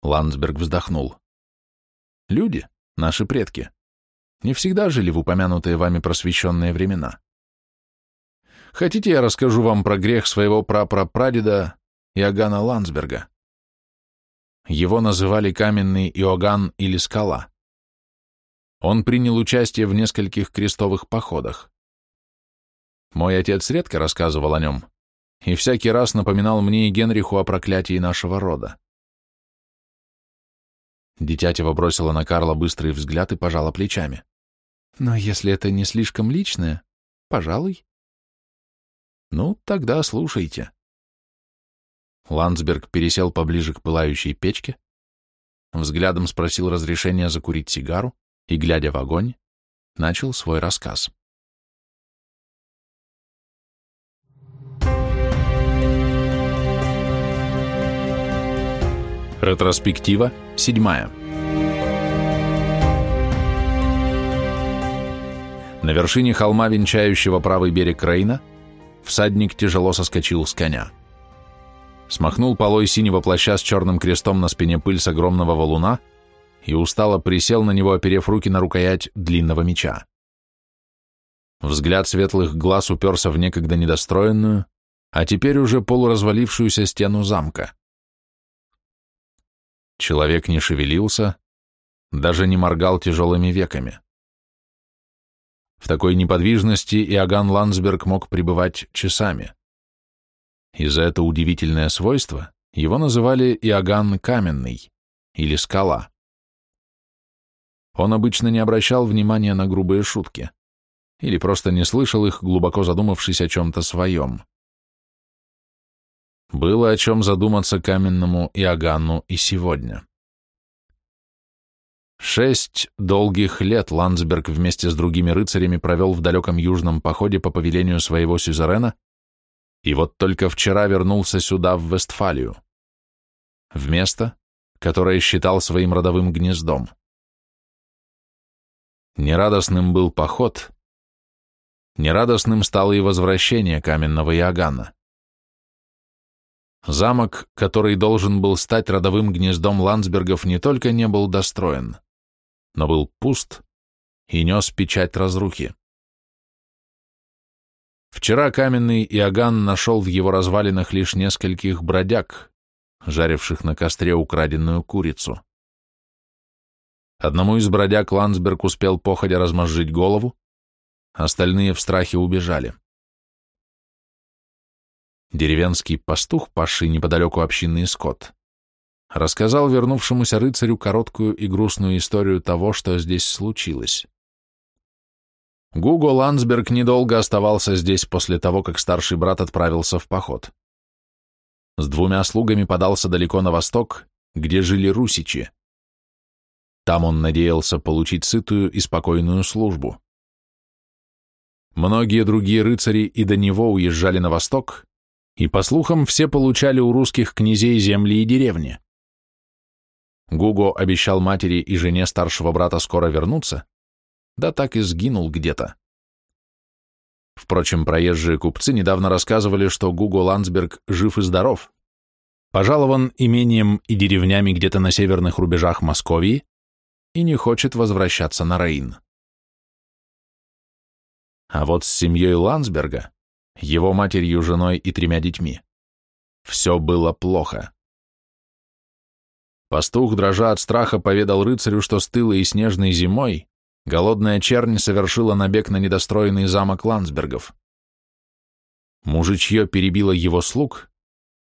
Ландсберг вздохнул. Люди, наши предки, не всегда жили в упомянутые вами просвещенные времена. Хотите, я расскажу вам про грех своего прапрапрадеда Иоганна Ландсберга? Его называли каменный Иоганн или скала. Он принял участие в нескольких крестовых походах. Мой отец редко рассказывал о нем, и всякий раз напоминал мне и Генриху о проклятии нашего рода. Дитятева бросила на Карла быстрый взгляд и пожала плечами. «Но если это не слишком личное, пожалуй». «Ну, тогда слушайте». Ландсберг пересел поближе к пылающей печке, взглядом спросил разрешения закурить сигару и, глядя в огонь, начал свой рассказ. Ретроспектива седьмая. На вершине холма, венчающего правый берег Рейна, всадник тяжело соскочил с коня. Смахнул полой синего плаща с черным крестом на спине пыль с огромного валуна и устало присел на него, оперев руки на рукоять длинного меча. Взгляд светлых глаз уперся в некогда недостроенную, а теперь уже полуразвалившуюся стену замка. Человек не шевелился, даже не моргал тяжелыми веками. В такой неподвижности Иоганн Ландсберг мог пребывать часами. И за это удивительное свойство его называли Иоганн Каменный или Скала. Он обычно не обращал внимания на грубые шутки или просто не слышал их, глубоко задумавшись о чем-то своем. Было о чем задуматься каменному Иоганну и сегодня. Шесть долгих лет Ландсберг вместе с другими рыцарями провел в далеком южном походе по повелению своего сюзерена, и вот только вчера вернулся сюда, в Вестфалию, в место, которое считал своим родовым гнездом. Нерадостным был поход, нерадостным стало и возвращение каменного Иоганна. Замок, который должен был стать родовым гнездом Ландсбергов, не только не был достроен, но был пуст и нес печать разрухи. Вчера каменный Иоганн нашел в его6 развалинах лишь нескольких бродяг, жаривших на костре украденную курицу. Одному из бродяг Ландсберг успел походя размозжить голову, остальные в страхе убежали. Деревенский пастух, пасший неподалеку общинный скот, рассказал вернувшемуся рыцарю короткую и грустную историю того, что здесь случилось. Гуго Ландсберг недолго оставался здесь после того, как старший брат отправился в поход. С двумя слугами подался далеко на восток, где жили русичи. Там он надеялся получить сытую и спокойную службу. Многие другие рыцари и до него уезжали на восток, и, по слухам, все получали у русских князей земли и деревни. Гуго обещал матери и жене старшего брата скоро вернуться, да так и сгинул где-то. Впрочем, проезжие купцы недавно рассказывали, что Гуго Ландсберг жив и здоров, пожалован имением и деревнями где-то на северных рубежах Московии и не хочет возвращаться на Рейн. А вот с семьей Ландсберга, его матерью, женой и тремя детьми, все было плохо. Пастух, дрожа от страха, поведал рыцарю, что стылой и снежной зимой голодная чернь совершила набег на недостроенный замок Ландсбергов. Мужичье перебило его слуг,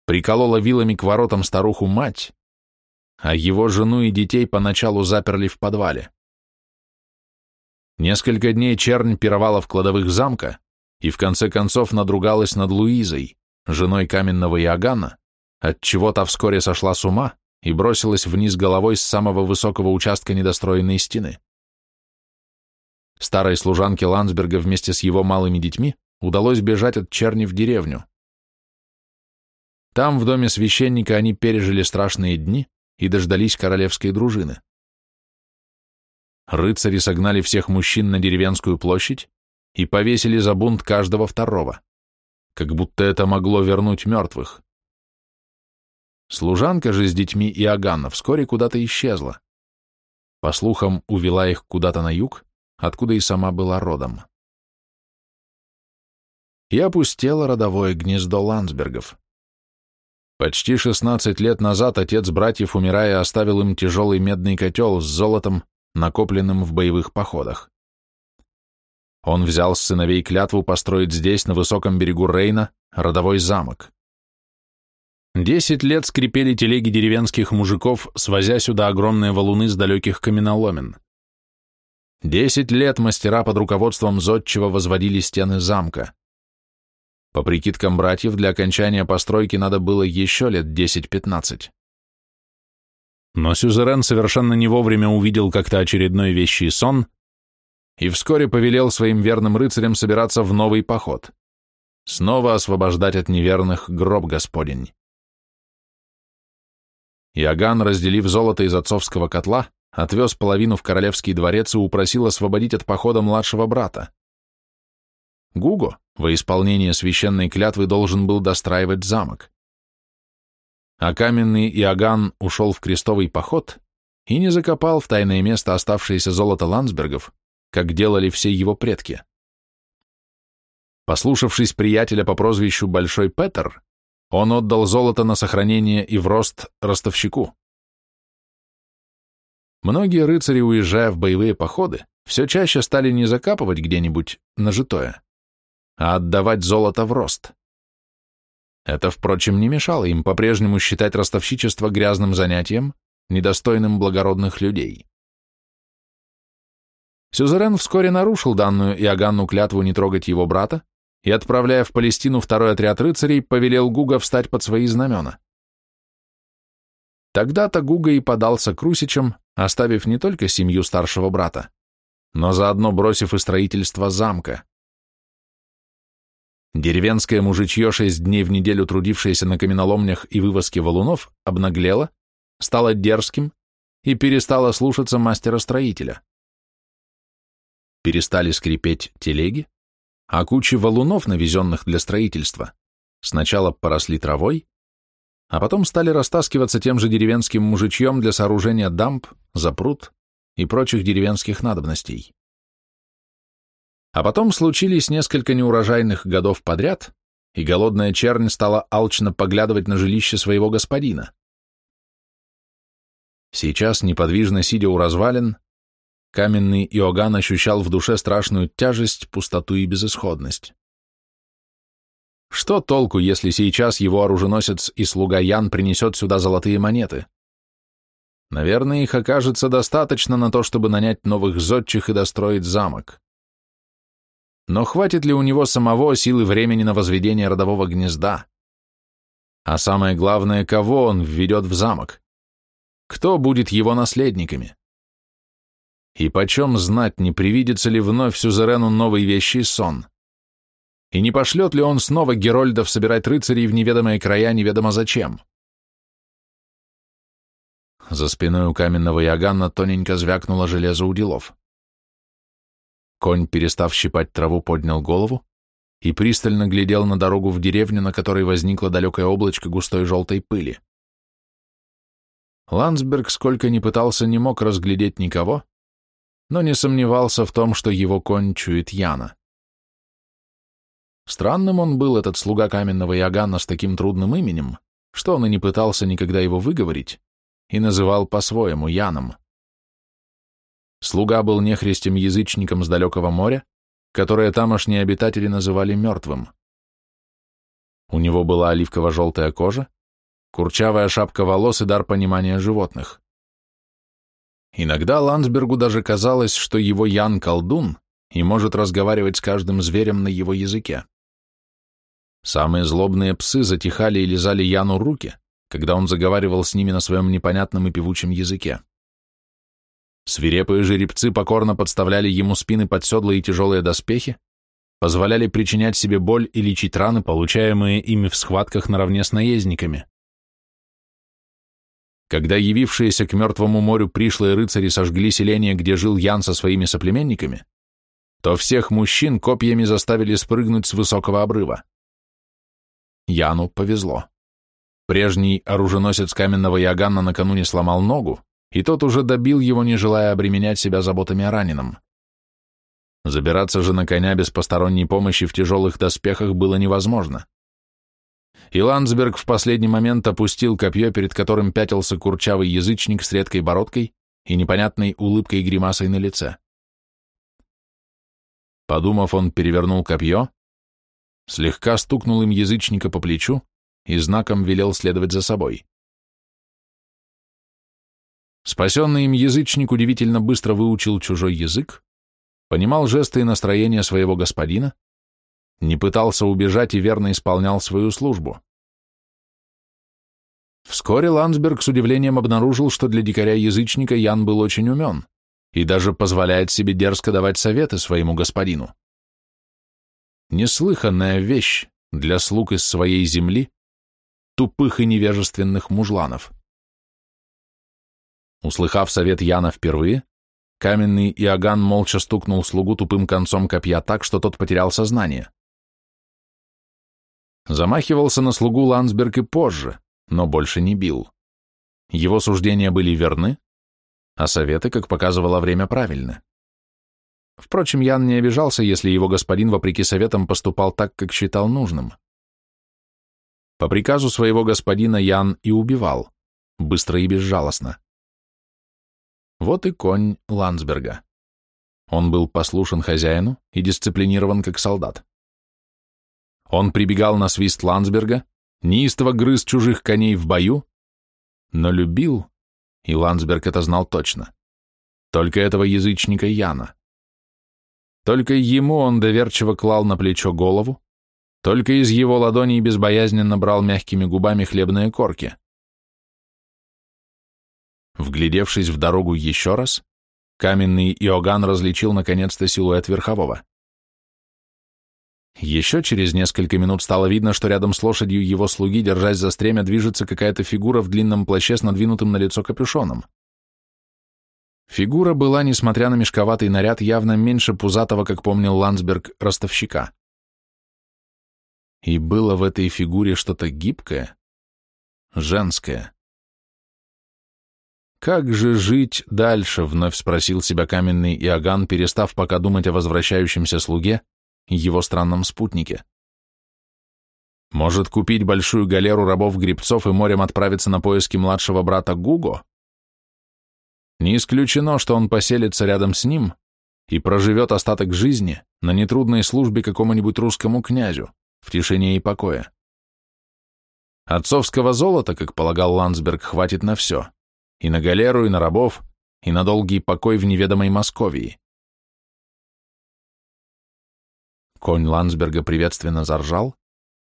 приколола вилами к воротам старуху-мать, а его жену и детей поначалу заперли в подвале. Несколько дней чернь пировала в кладовых замка и в конце концов надругалась над Луизой, женой каменного Иоганна, отчего та вскоре сошла с ума и бросилась вниз головой с самого высокого участка недостроенной стены. Старой служанке Ландсберга вместе с его малыми детьми удалось бежать от черни в деревню. Там, в доме священника, они пережили страшные дни и дождались королевской дружины. Рыцари согнали всех мужчин на деревенскую площадь и повесили за бунт каждого второго, как будто это могло вернуть мертвых. Служанка же с детьми Иоганна вскоре куда-то исчезла. По слухам, увела их куда-то на юг, откуда и сама была родом. И опустело родовое гнездо Ландсбергов. Почти 16 лет назад отец братьев, умирая, оставил им тяжелый медный котел с золотом, накопленным в боевых походах. Он взял с сыновей клятву построить здесь, на высоком берегу Рейна, родовой замок. Десять лет скрипели телеги деревенских мужиков, свозя сюда огромные валуны с далеких каменоломен. Десять лет мастера под руководством Зодчего возводили стены замка. По прикидкам братьев, для окончания постройки надо было еще лет 10-15. Но Сюзерен совершенно не вовремя увидел как-то очередной вещий сон и вскоре повелел своим верным рыцарям собираться в новый поход, снова освобождать от неверных гроб Господень. Иоганн, разделив золото из отцовского котла, отвез половину в королевский дворец и упросил освободить от похода младшего брата. Гуго во исполнение священной клятвы должен был достраивать замок. А каменный Иоганн ушел в крестовый поход и не закопал в тайное место оставшееся золото Ландсбергов, как делали все его предки. Послушавшись приятеля по прозвищу Большой Петер, он отдал золото на сохранение и в рост ростовщику. Многие рыцари, уезжая в боевые походы, все чаще стали не закапывать где-нибудь нажитое, а отдавать золото в рост. Это, впрочем, не мешало им по-прежнему считать ростовщичество грязным занятием, недостойным благородных людей. Сюзерен вскоре нарушил данную Иоганну клятву не трогать его брата и, отправляя в Палестину второй отряд рыцарей, повелел Гуга встать под свои знамена. Тогда-то Гуга и подался к русичам, оставив не только семью старшего брата, но заодно бросив и строительство замка. Деревенское мужичье, шесть дней в неделю трудившееся на каменоломнях и вывозке валунов, обнаглело, стало дерзким и перестало слушаться мастера-строителя. Перестали скрипеть телеги, а кучи валунов, навезенных для строительства, сначала поросли травой, а потом стали растаскиваться тем же деревенским мужичьем для сооружения дамб, запрут и прочих деревенских надобностей. А потом случились несколько неурожайных годов подряд, и голодная чернь стала алчно поглядывать на жилище своего господина. Сейчас, неподвижно сидя у развалин, каменный Иоганн ощущал в душе страшную тяжесть, пустоту и безысходность. Что толку, если сейчас его оруженосец и слуга Ян принесет сюда золотые монеты? Наверное, их окажется достаточно на то, чтобы нанять новых зодчих и достроить замок. Но хватит ли у него самого силы времени на возведение родового гнезда? А самое главное, кого он введет в замок? Кто будет его наследниками? И почем знать, не привидится ли вновь Сюзерену новый вещий сон? И не пошлет ли он снова Герольдов собирать рыцарей в неведомые края неведомо зачем? За спиной у каменного Яганна тоненько звякнуло железо уделов. Конь, перестав щипать траву, поднял голову и пристально глядел на дорогу в деревню, на которой возникло далекое облачко густой желтой пыли. Ландсберг, сколько ни пытался, не мог разглядеть никого, но не сомневался в том, что его конь чует Яна. Странным он был, этот слуга каменного Яганна с таким трудным именем, что он и не пытался никогда его выговорить, и называл по-своему Яном. Слуга был нехристем-язычником с далекого моря, которое тамошние обитатели называли мертвым. У него была оливково-желтая кожа, курчавая шапка волос и дар понимания животных. Иногда Ландсбергу даже казалось, что его Ян колдун и может разговаривать с каждым зверем на его языке. Самые злобные псы затихали и лизали Яну руки, когда он заговаривал с ними на своем непонятном и певучем языке. Свирепые жеребцы покорно подставляли ему спины под седла и тяжелые доспехи, позволяли причинять себе боль и лечить раны, получаемые ими в схватках наравне с наездниками. Когда явившиеся к Мертвому морю пришлые рыцари сожгли селение, где жил Ян со своими соплеменниками, то всех мужчин копьями заставили спрыгнуть с высокого обрыва. Яну повезло. Прежний оруженосец каменного Яганна накануне сломал ногу, и тот уже добил его, не желая обременять себя заботами о раненом. Забираться же на коня без посторонней помощи в тяжелых доспехах было невозможно. И Ландсберг в последний момент опустил копье, перед которым пятился курчавый язычник с редкой бородкой и непонятной улыбкой и гримасой на лице. Подумав, он перевернул копье, слегка стукнул им язычника по плечу и знаком велел следовать за собой. Спасенный им язычник удивительно быстро выучил чужой язык, понимал жесты и настроения своего господина, не пытался убежать и верно исполнял свою службу. Вскоре Ландсберг с удивлением обнаружил, что для дикаря-язычника Ян был очень умен и даже позволяет себе дерзко давать советы своему господину. Неслыханная вещь для слуг из своей земли тупых и невежественных мужланов. Услыхав совет Яна впервые, каменный Иоганн молча стукнул слугу тупым концом копья так, что тот потерял сознание. Замахивался на слугу Ландсберг и позже, но больше не бил. Его суждения были верны, а советы, как показывало время, правильны. Впрочем, Ян не обижался, если его господин, вопреки советам, поступал так, как считал нужным. По приказу своего господина Ян и убивал, быстро и безжалостно. Вот и конь Ландсберга. Он был послушен хозяину и дисциплинирован как солдат. Он прибегал на свист Ландсберга, неистово грыз чужих коней в бою, но любил, и Ландсберг это знал точно, только этого язычника Яна. Только ему он доверчиво клал на плечо голову, только из его ладоней безбоязненно брал мягкими губами хлебные корки. Вглядевшись в дорогу еще раз, каменный Иоганн различил наконец-то силуэт верхового. Еще через несколько минут стало видно, что рядом с лошадью его слуги, держась за стремя, движется какая-то фигура в длинном плаще с надвинутым на лицо капюшоном. Фигура была, несмотря на мешковатый наряд, явно меньше пузатого, как помнил Ландсберг, ростовщика. И было в этой фигуре что-то гибкое, женское. «Как же жить дальше?» — вновь спросил себя каменный Иоганн, перестав пока думать о возвращающемся слуге, его странном спутнике. «Может, купить большую галеру рабов-гребцов и морем отправиться на поиски младшего брата Гуго?» Не исключено, что он поселится рядом с ним и проживет остаток жизни на нетрудной службе какому-нибудь русскому князю в тишине и покое. Отцовского золота, как полагал Ландсберг, хватит на все. И на галеру, и на рабов, и на долгий покой в неведомой Московии. Конь Ландсберга приветственно заржал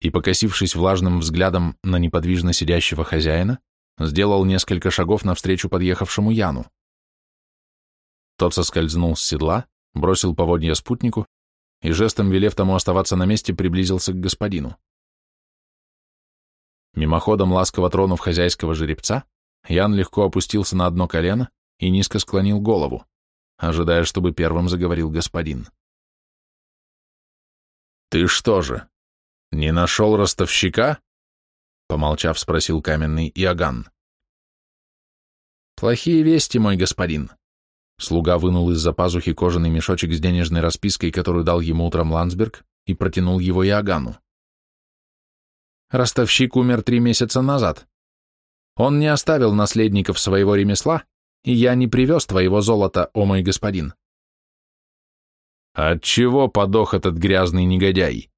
и, покосившись влажным взглядом на неподвижно сидящего хозяина, сделал несколько шагов навстречу подъехавшему Яну. Тот соскользнул с седла, бросил поводья спутнику и, жестом велев тому оставаться на месте, приблизился к господину. Мимоходом ласково тронув хозяйского жеребца, Ян легко опустился на одно колено и низко склонил голову, ожидая, чтобы первым заговорил господин. «Ты что же, не нашел ростовщика?» Помолчав, спросил каменный Иоганн. «Плохие вести, мой господин». Слуга вынул из-за пазухи кожаный мешочек с денежной распиской, которую дал ему утром Ландсберг, и протянул его Иоганну. Ростовщик умер три месяца назад. Он не оставил наследников своего ремесла, и я не привез твоего золота, о мой господин. Отчего подох этот грязный негодяй?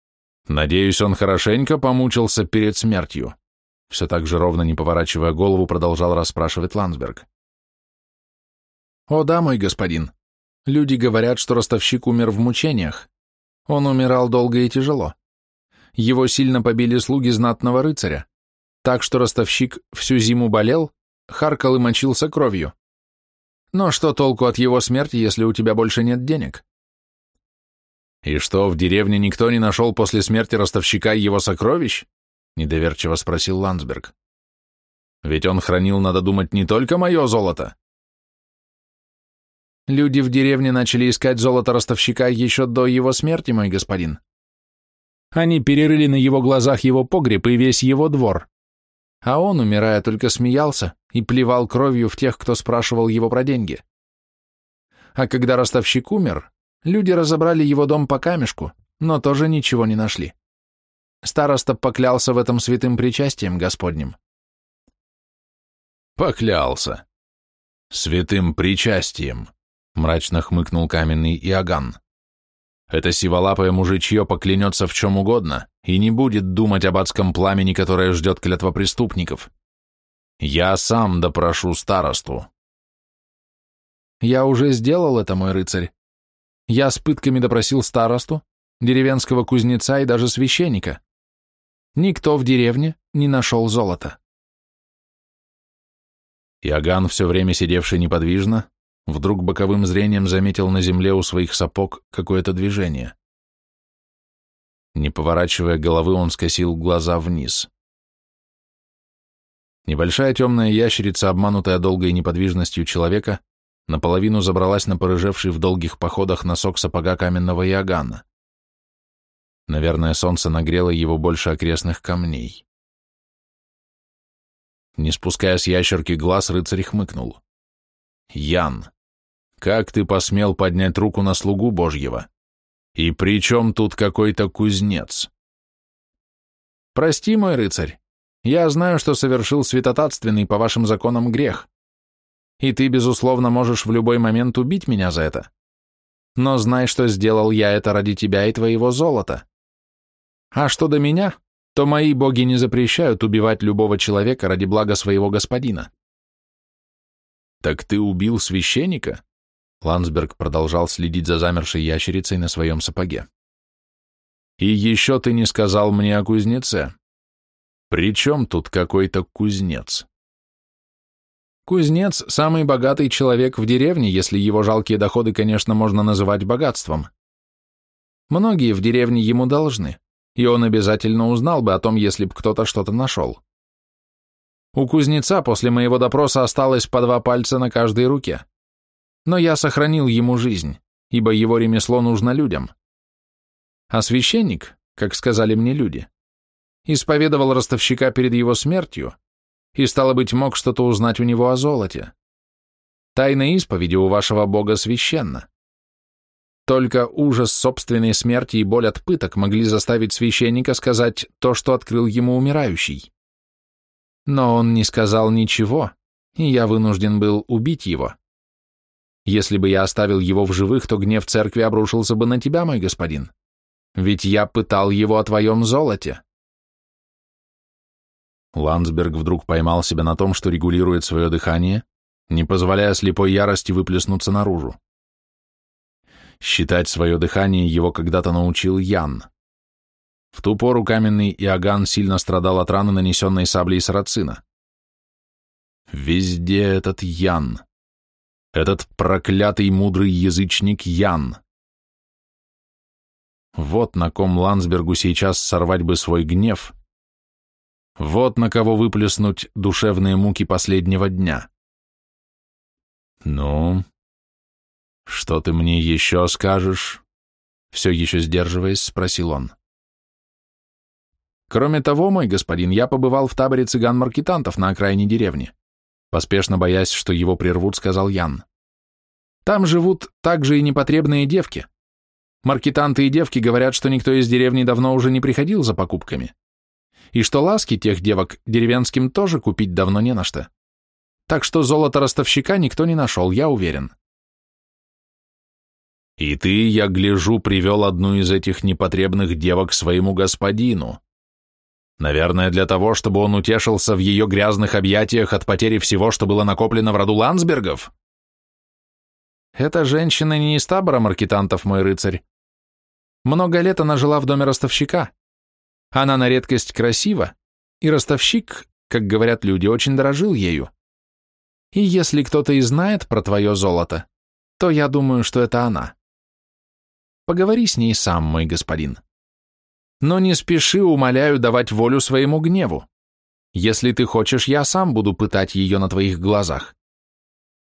Надеюсь, он хорошенько помучился перед смертью. Все так же ровно не поворачивая голову, продолжал расспрашивать Ландсберг. О да, мой господин. Люди говорят, что ростовщик умер в мучениях. Он умирал долго и тяжело. Его сильно побили слуги знатного рыцаря, так что ростовщик всю зиму болел, харкал и мочился кровью. Но что толку от его смерти, если у тебя больше нет денег? И что, в деревне никто не нашел после смерти ростовщика его сокровищ? Недоверчиво спросил Ландсберг. Ведь он хранил, надо думать, не только мое золото. Люди в деревне начали искать золото ростовщика еще до его смерти, мой господин. Они перерыли на его глазах его погреб и весь его двор. А он, умирая, только смеялся и плевал кровью в тех, кто спрашивал его про деньги. А когда ростовщик умер, люди разобрали его дом по камешку, но тоже ничего не нашли. Староста поклялся в этом святым причастием Господним. Поклялся. Святым причастием, мрачно хмыкнул каменный Иоганн. Это сиволапое мужичье поклянется в чем угодно и не будет думать об адском пламени, которое ждет клятва преступников. Я сам допрошу старосту. Я уже сделал это, мой рыцарь. Я с пытками допросил старосту, деревенского кузнеца и даже священника. Никто в деревне не нашел золота. Иоганн, все время сидевший неподвижно, вдруг боковым зрением заметил на земле у своих сапог какое-то движение. Не поворачивая головы, он скосил глаза вниз. Небольшая темная ящерица, обманутая долгой неподвижностью человека, наполовину забралась на порыжевший в долгих походах носок сапога каменного Иоганна. Наверное, солнце нагрело его больше окрестных камней. Не спуская с ящерки глаз, рыцарь хмыкнул. «Ян, как ты посмел поднять руку на слугу Божьего? И при чем тут какой-то кузнец? Прости, мой рыцарь, я знаю, что совершил святотатственный по вашим законам грех. И ты, безусловно, можешь в любой момент убить меня за это. Но знай, что сделал я это ради тебя и твоего золота. А что до меня, то мои боги не запрещают убивать любого человека ради блага своего господина. Так ты убил священника? Ландсберг продолжал следить за замершей ящерицей на своем сапоге. «И еще ты не сказал мне о кузнеце. При чем тут какой-то кузнец?» Кузнец – самый богатый человек в деревне, если его жалкие доходы, конечно, можно называть богатством. Многие в деревне ему должны, и он обязательно узнал бы о том, если бы кто-то что-то нашел. У кузнеца после моего допроса осталось по два пальца на каждой руке но я сохранил ему жизнь, ибо его ремесло нужно людям. А священник, как сказали мне люди, исповедовал ростовщика перед его смертью и, стало быть, мог что-то узнать у него о золоте. Тайна исповеди у вашего Бога священна. Только ужас собственной смерти и боль от пыток могли заставить священника сказать то, что открыл ему умирающий. Но он не сказал ничего, и я вынужден был убить его
Если бы я оставил его в живых, то гнев церкви обрушился бы на тебя, мой господин. Ведь я пытал его о твоем золоте.
Ландсберг вдруг поймал себя на том, что регулирует свое дыхание, не позволяя слепой ярости выплеснуться наружу. Считать свое дыхание его когда-то научил Ян. В ту пору каменный Иоганн сильно страдал от раны, нанесенной саблей сарацина. Везде этот Ян. Этот проклятый мудрый язычник Ян. Вот на ком Ландсбергу сейчас сорвать бы свой гнев. Вот на кого выплеснуть душевные муки последнего дня. Ну, что ты мне еще скажешь? Все еще сдерживаясь, спросил он.
Кроме того, мой господин, я побывал в таборе цыган-маркетантов на окраине деревни. Поспешно боясь, что его прервут, сказал Ян. Там живут также и непотребные девки. Маркетанты и девки говорят, что никто из деревни давно уже не приходил за покупками. И что ласки тех девок деревенским тоже купить давно не на что. Так что золото ростовщика никто не нашел, я уверен.
И ты, я гляжу, привел одну из этих непотребных девок своему господину. Наверное, для того, чтобы он утешился в ее грязных объятиях от потери всего, что было накоплено в роду Ландсбергов?
Эта женщина не из табора маркетантов, мой рыцарь. Много лет она жила в доме ростовщика. Она на редкость красива, и ростовщик, как говорят люди, очень дорожил ею. И если кто-то и знает про твое золото, то я думаю, что это она. Поговори с ней сам, мой господин. Но не спеши, умоляю, давать волю своему гневу. Если ты хочешь, я сам буду пытать ее на твоих глазах.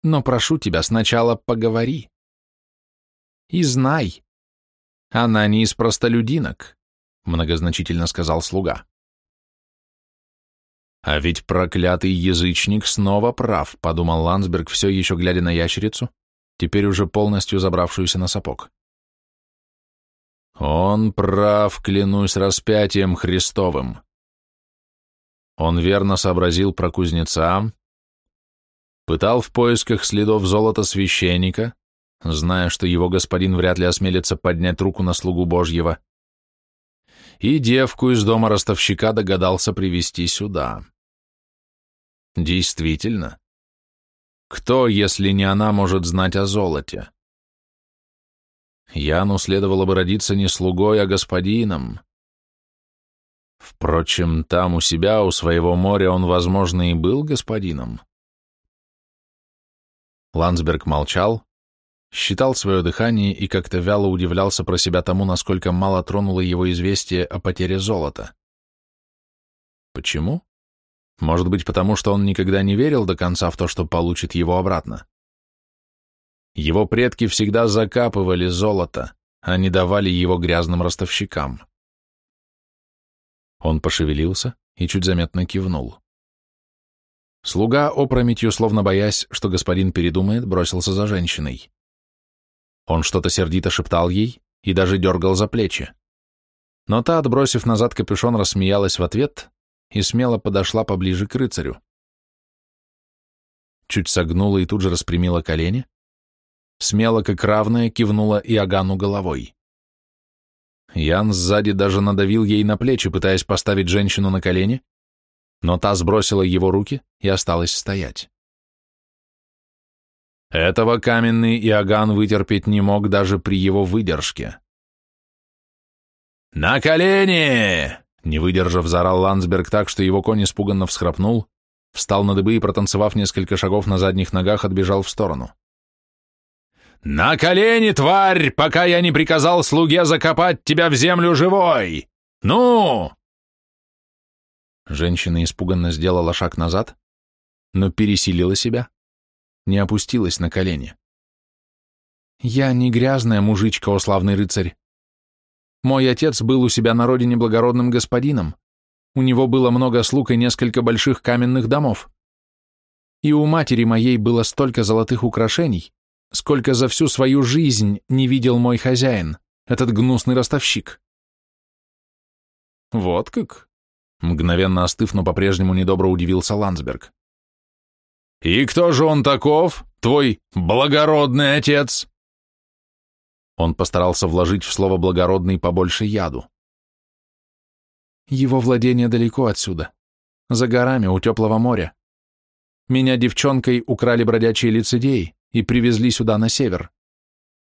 Но прошу тебя, сначала поговори. И знай, она не из простолюдинок, многозначительно сказал слуга.
А ведь проклятый язычник снова прав, подумал Ландсберг, все еще глядя на ящерицу, теперь уже полностью забравшуюся на сапог. Он прав, клянусь распятием Христовым. Он верно сообразил про кузнеца, пытал в поисках следов золота священника, зная, что его господин вряд ли осмелится поднять руку на слугу Божьего, и девку из дома ростовщика догадался привести сюда. Действительно, кто, если не она, может знать о золоте? Яну следовало бы родиться не слугой, а господином. Впрочем, там у себя, у своего моря, он, возможно, и был господином. Ландсберг молчал, считал свое дыхание и как-то вяло удивлялся про себя тому, насколько мало тронуло его известие о потере золота. Почему? Может быть, потому что он никогда не верил до конца в то, что получит его обратно. Его предки всегда закапывали золото, а не давали его грязным ростовщикам. Он пошевелился и чуть заметно кивнул. Слуга, опрометью, словно боясь, что господин передумает, бросился за женщиной. Он что-то сердито шептал ей и даже дергал за плечи. Но та, отбросив назад капюшон, рассмеялась в ответ и смело подошла поближе к рыцарю. Чуть согнула и тут же распрямила колени, смело, как равная, кивнула Иоганну головой. Ян сзади даже надавил ей на плечи, пытаясь поставить женщину на колени, но та сбросила его руки и осталась стоять. Этого каменный Иоганн вытерпеть не мог даже при его выдержке. «На колени!» Не выдержав, заорал Ландсберг так, что его конь испуганно всхрапнул, встал на дыбы и, протанцевав несколько шагов на задних ногах, отбежал в сторону. «На колени, тварь, пока я не приказал слуге закопать тебя в землю живой! Ну!» Женщина испуганно сделала шаг назад, но пересилила себя, не опустилась на колени. «Я не грязная мужичка, о славный рыцарь. Мой отец был у себя на родине благородным господином. У него было много слуг и несколько больших каменных домов. И у матери моей было столько золотых украшений, сколько за всю свою жизнь не видел мой хозяин, этот гнусный ростовщик». «Вот как?» Мгновенно остыв, но по-прежнему недобро удивился Ландсберг. «И кто же он таков? твой благородный отец?»
Он постарался вложить в слово «благородный» побольше яду. Его владение далеко отсюда, за горами, у теплого моря. Меня девчонкой украли бродячие лицедеи и привезли сюда, на север.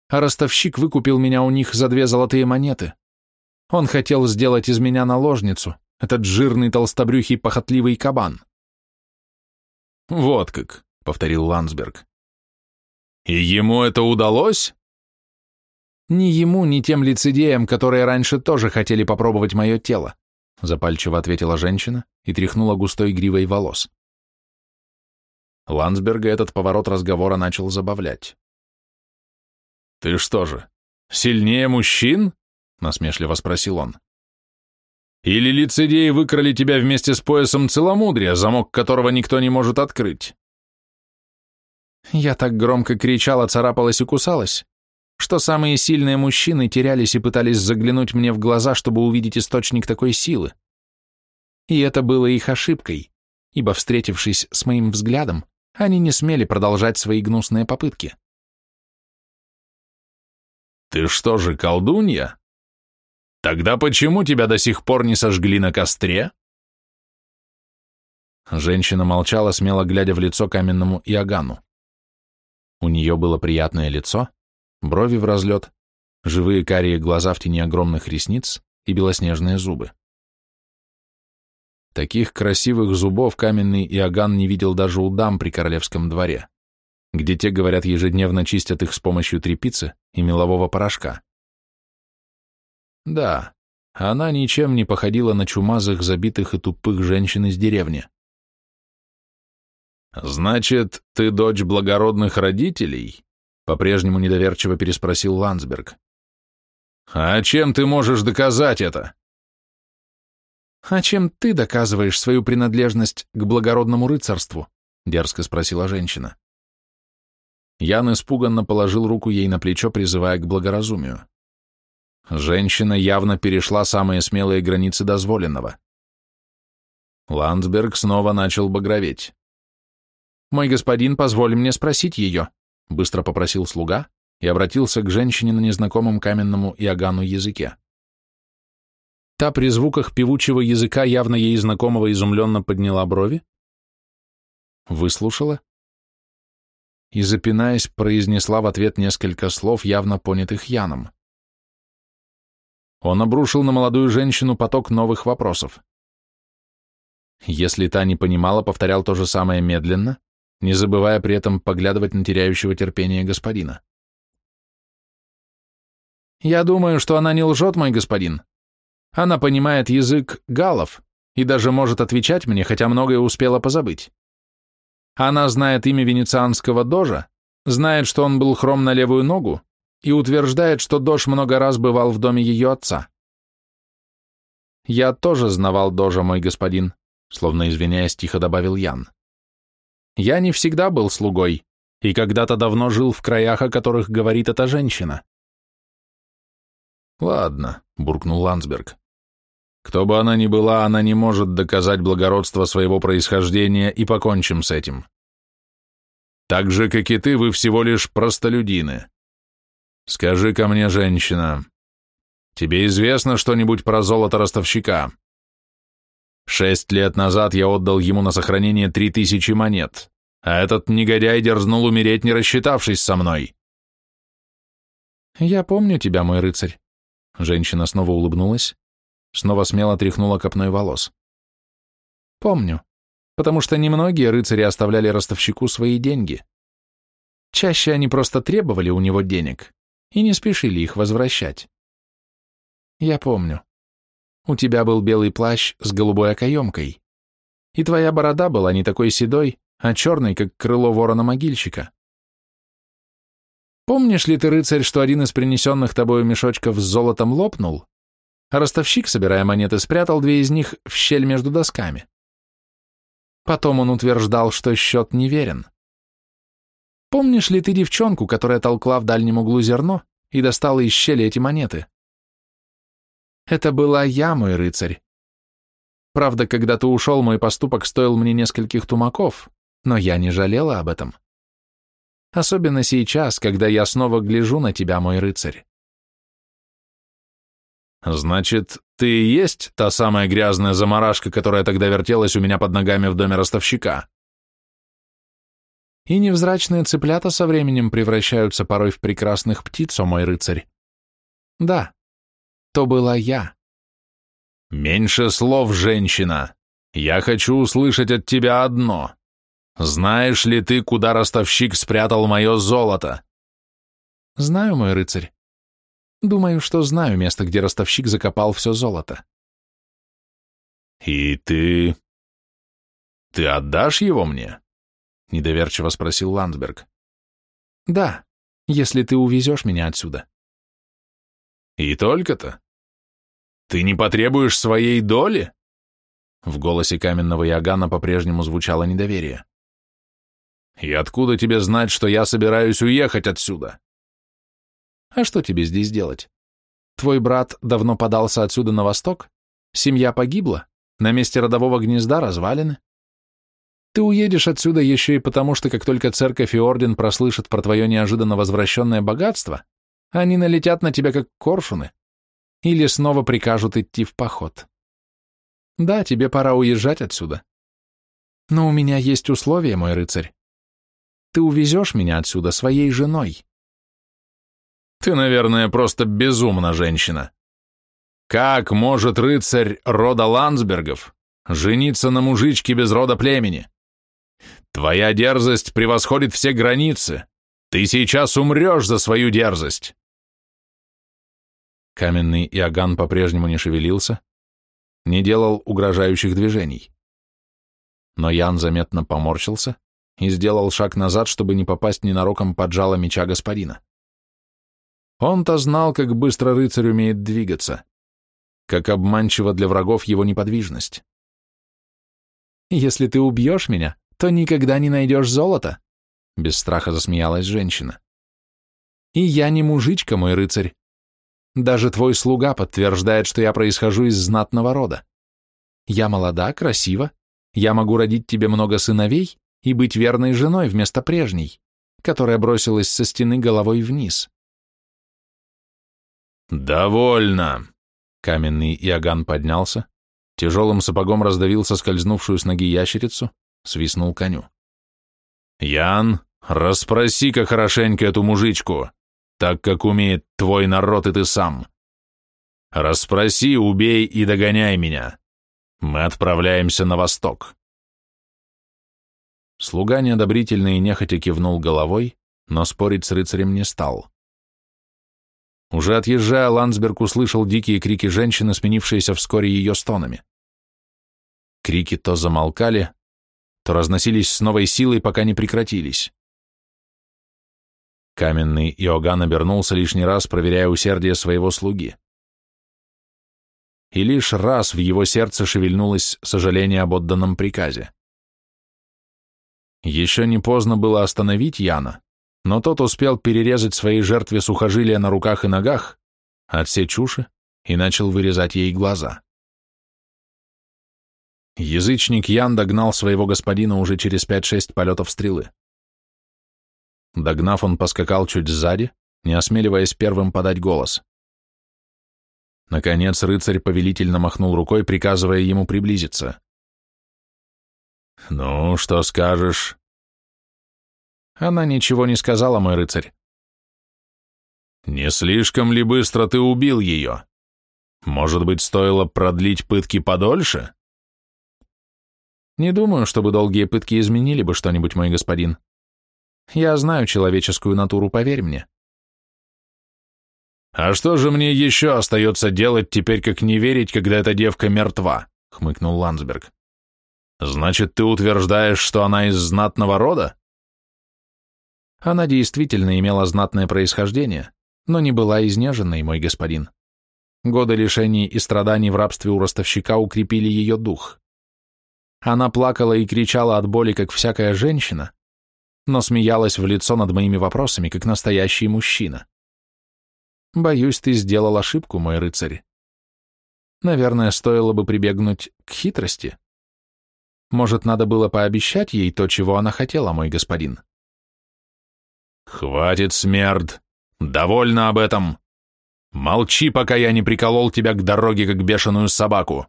А ростовщик выкупил меня у них за две золотые монеты. Он хотел сделать из меня наложницу, этот жирный толстобрюхий похотливый кабан.
«Вот как», — повторил Ландсберг. «И ему это удалось?»
«Ни ему, ни тем лицедеям, которые раньше тоже хотели попробовать мое тело», — запальчиво ответила женщина и тряхнула густой гривой волос.
Ландсберга этот поворот разговора начал забавлять. «Ты что же, сильнее мужчин?» — насмешливо спросил он. Или лицедеи выкрали тебя вместе с поясом целомудрия, замок которого никто не может открыть?
Я так громко кричала, царапалась и кусалась, что самые сильные мужчины терялись и пытались заглянуть мне в глаза, чтобы увидеть источник такой силы. И это было их ошибкой, ибо, встретившись с моим взглядом, они не смели продолжать свои гнусные попытки.
«Ты что же, колдунья?» Тогда почему тебя до сих пор не сожгли на костре?
Женщина молчала, смело глядя в лицо каменному Иоганну. У нее было приятное лицо, брови в разлет, живые карие глаза в тени огромных ресниц и белоснежные зубы. Таких красивых зубов каменный Иоганн не видел даже у дам при королевском дворе, где те, говорят, ежедневно чистят их с помощью тряпицы и мелового порошка. Да, она ничем не походила на чумазых, забитых и тупых женщин из деревни.
«Значит, ты дочь благородных родителей?» По-прежнему недоверчиво переспросил Ландсберг. «А чем ты можешь доказать это?»
«А чем ты доказываешь свою принадлежность к благородному рыцарству?» дерзко спросила женщина. Ян испуганно положил руку ей на плечо, призывая к благоразумию. Женщина явно перешла самые смелые границы дозволенного. Ландсберг снова начал багроветь. «Мой господин, позволь мне спросить ее», — быстро попросил слуга и обратился к женщине на незнакомом каменному Иоганну языке. Та при звуках певучего языка, явно ей знакомого, изумленно подняла брови, выслушала и, запинаясь, произнесла в ответ несколько слов, явно понятых Яном. Он обрушил на молодую женщину поток новых вопросов. Если та не понимала, повторял то же самое медленно, не забывая при этом поглядывать на теряющего терпения господина. «Я думаю, что она не лжет, мой господин. Она понимает язык галов и даже может отвечать мне, хотя многое успела позабыть. Она знает имя венецианского дожа, знает, что он был хром на левую ногу, и утверждает, что Дож много раз бывал в доме ее отца. «Я тоже знавал Дожа, мой господин», словно извиняясь, тихо добавил Ян. «Я не всегда был слугой, и когда-то давно жил в краях, о которых говорит эта женщина».
«Ладно», — буркнул Ландсберг. «Кто бы она ни была, она не может доказать благородство своего происхождения, и покончим с этим. Так же, как и ты, вы всего лишь простолюдины. «Скажи-ка мне, женщина, тебе известно что-нибудь про золото ростовщика?» Шесть лет назад я отдал ему на сохранение три тысячи монет, а этот негодяй дерзнул умереть, не рассчитавшись со мной.
«Я помню тебя, мой рыцарь». Женщина снова улыбнулась, снова смело тряхнула копной волос. «Помню, потому что немногие рыцари оставляли ростовщику свои деньги. Чаще они просто требовали у него денег, и не спешили их возвращать. Я помню. У тебя был белый плащ с голубой окоемкой, и твоя борода была не такой седой, а черной, как крыло ворона-могильщика. Помнишь ли ты, рыцарь, что один из принесенных тобою мешочков с золотом лопнул, а ростовщик, собирая монеты, спрятал две из них в щель между досками? Потом он утверждал, что счет неверен. Помнишь ли ты девчонку, которая толкла в дальнем углу зерно и достала из щели эти монеты? Это была я, мой рыцарь. Правда, когда ты ушел, мой поступок стоил мне нескольких тумаков, но я не жалела об этом. Особенно сейчас, когда я снова гляжу на тебя, мой рыцарь.
Значит, ты и есть та самая грязная заморашка, которая тогда вертелась у меня под ногами в доме ростовщика?
И невзрачные цыплята со временем превращаются порой в прекрасных птиц, о мой рыцарь. Да, то была я.
Меньше слов, женщина. Я хочу услышать от тебя одно. Знаешь ли ты, куда ростовщик спрятал мое золото?
Знаю, мой рыцарь. Думаю, что знаю место, где ростовщик закопал все золото.
И ты... Ты отдашь его мне? Недоверчиво спросил Ландсберг.
Да, если ты увезешь меня отсюда.
И только-то? Ты не потребуешь своей доли? В голосе каменного Ягана по-прежнему звучало недоверие. И откуда тебе знать, что я собираюсь уехать отсюда?
А что тебе здесь делать? Твой брат давно подался отсюда на восток? Семья погибла? На месте родового гнезда развалины? Ты уедешь отсюда еще и потому, что как только церковь и орден прослышат про твое неожиданно возвращенное богатство, они налетят на тебя как коршуны или снова прикажут идти в поход. Да, тебе пора уезжать отсюда. Но у меня есть условия, мой рыцарь. Ты увезешь меня отсюда своей женой.
Ты, наверное, просто безумна женщина. Как может рыцарь рода Ландсбергов жениться на мужичке без рода племени? Твоя дерзость превосходит все границы. Ты сейчас умрешь за свою дерзость.
Каменный Иоганн по-прежнему не шевелился, не делал угрожающих движений. Но Ян заметно поморщился и сделал шаг назад, чтобы не попасть ненароком под жало меча господина. Он-то знал, как быстро рыцарь умеет двигаться, как обманчива для врагов его неподвижность. «Если ты убьешь меня, то никогда не найдешь золота», — без страха засмеялась женщина. «И я не мужичка, мой рыцарь. Даже твой слуга подтверждает, что я происхожу из знатного рода. Я молода, красива, я могу родить тебе много сыновей и быть верной женой вместо прежней, которая бросилась со стены головой вниз.
«Довольно!»
Каменный Иоганн поднялся, тяжелым сапогом раздавил соскользнувшую с ноги ящерицу, свистнул коню.
«Ян, расспроси-ка хорошенько эту мужичку, так как умеет твой народ и ты сам. Расспроси, убей и догоняй меня. Мы отправляемся на восток».
Слуга неодобрительно и нехотя кивнул головой, но спорить с рыцарем не стал. Уже отъезжая, Ландсберг услышал дикие крики женщины, сменившиеся вскоре ее стонами. Крики то замолкали, то разносились с новой силой, пока не прекратились. Каменный Иоганн обернулся лишний раз, проверяя усердие своего слуги. И лишь раз в его сердце шевельнулось сожаление об отданном приказе. Еще не поздно было остановить Яна, но тот успел перерезать своей жертве сухожилия на руках и ногах, отсечь уши и начал вырезать ей глаза. Язычник Ян догнал своего господина уже через пять-шесть полетов стрелы. Догнав, он поскакал чуть сзади, не осмеливаясь первым подать голос. Наконец рыцарь повелительно махнул рукой, приказывая ему приблизиться.
«Ну, что скажешь?»
Она ничего не сказала, мой рыцарь.
Не слишком ли быстро ты убил ее? Может быть, стоило продлить пытки подольше?
Не думаю, чтобы долгие пытки изменили бы что-нибудь, мой господин. Я знаю человеческую натуру, поверь мне.
А что же мне еще остается делать теперь, как не верить, когда эта девка мертва? хмыкнул Ландсберг. Значит, ты утверждаешь, что она из знатного рода?
Она действительно имела знатное происхождение, но не была изнеженной, мой господин. Годы лишений и страданий в рабстве у ростовщика укрепили ее дух. Она плакала и кричала от боли, как всякая женщина, но смеялась в лицо над моими вопросами, как настоящий мужчина. Боюсь, ты сделал ошибку, мой рыцарь. Наверное, стоило бы прибегнуть к хитрости. Может, надо было пообещать ей то, чего она хотела, мой господин.
Хватит, смерд. Довольно об этом. Молчи, пока я не приколол тебя к дороге, как бешеную собаку.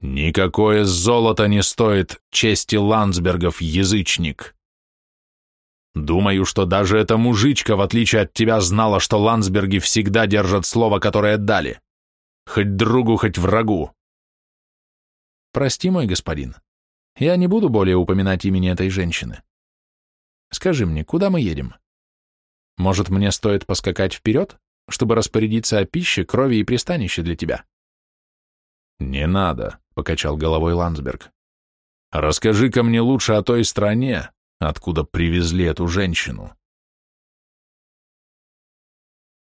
Никакое золото не стоит чести Ландсбергов, язычник. Думаю, что даже эта мужичка, в отличие от тебя, знала, что Ландсберги всегда держат слово, которое дали. Хоть другу, хоть врагу.
Прости, мой господин. Я не буду более упоминать имени этой женщины. Скажи мне, куда мы едем? Может, мне стоит поскакать вперед, чтобы распорядиться о пище, крови и пристанище для тебя?
Не надо, покачал головой Ландсберг. Расскажи-ка мне лучше о той стране, откуда привезли эту женщину.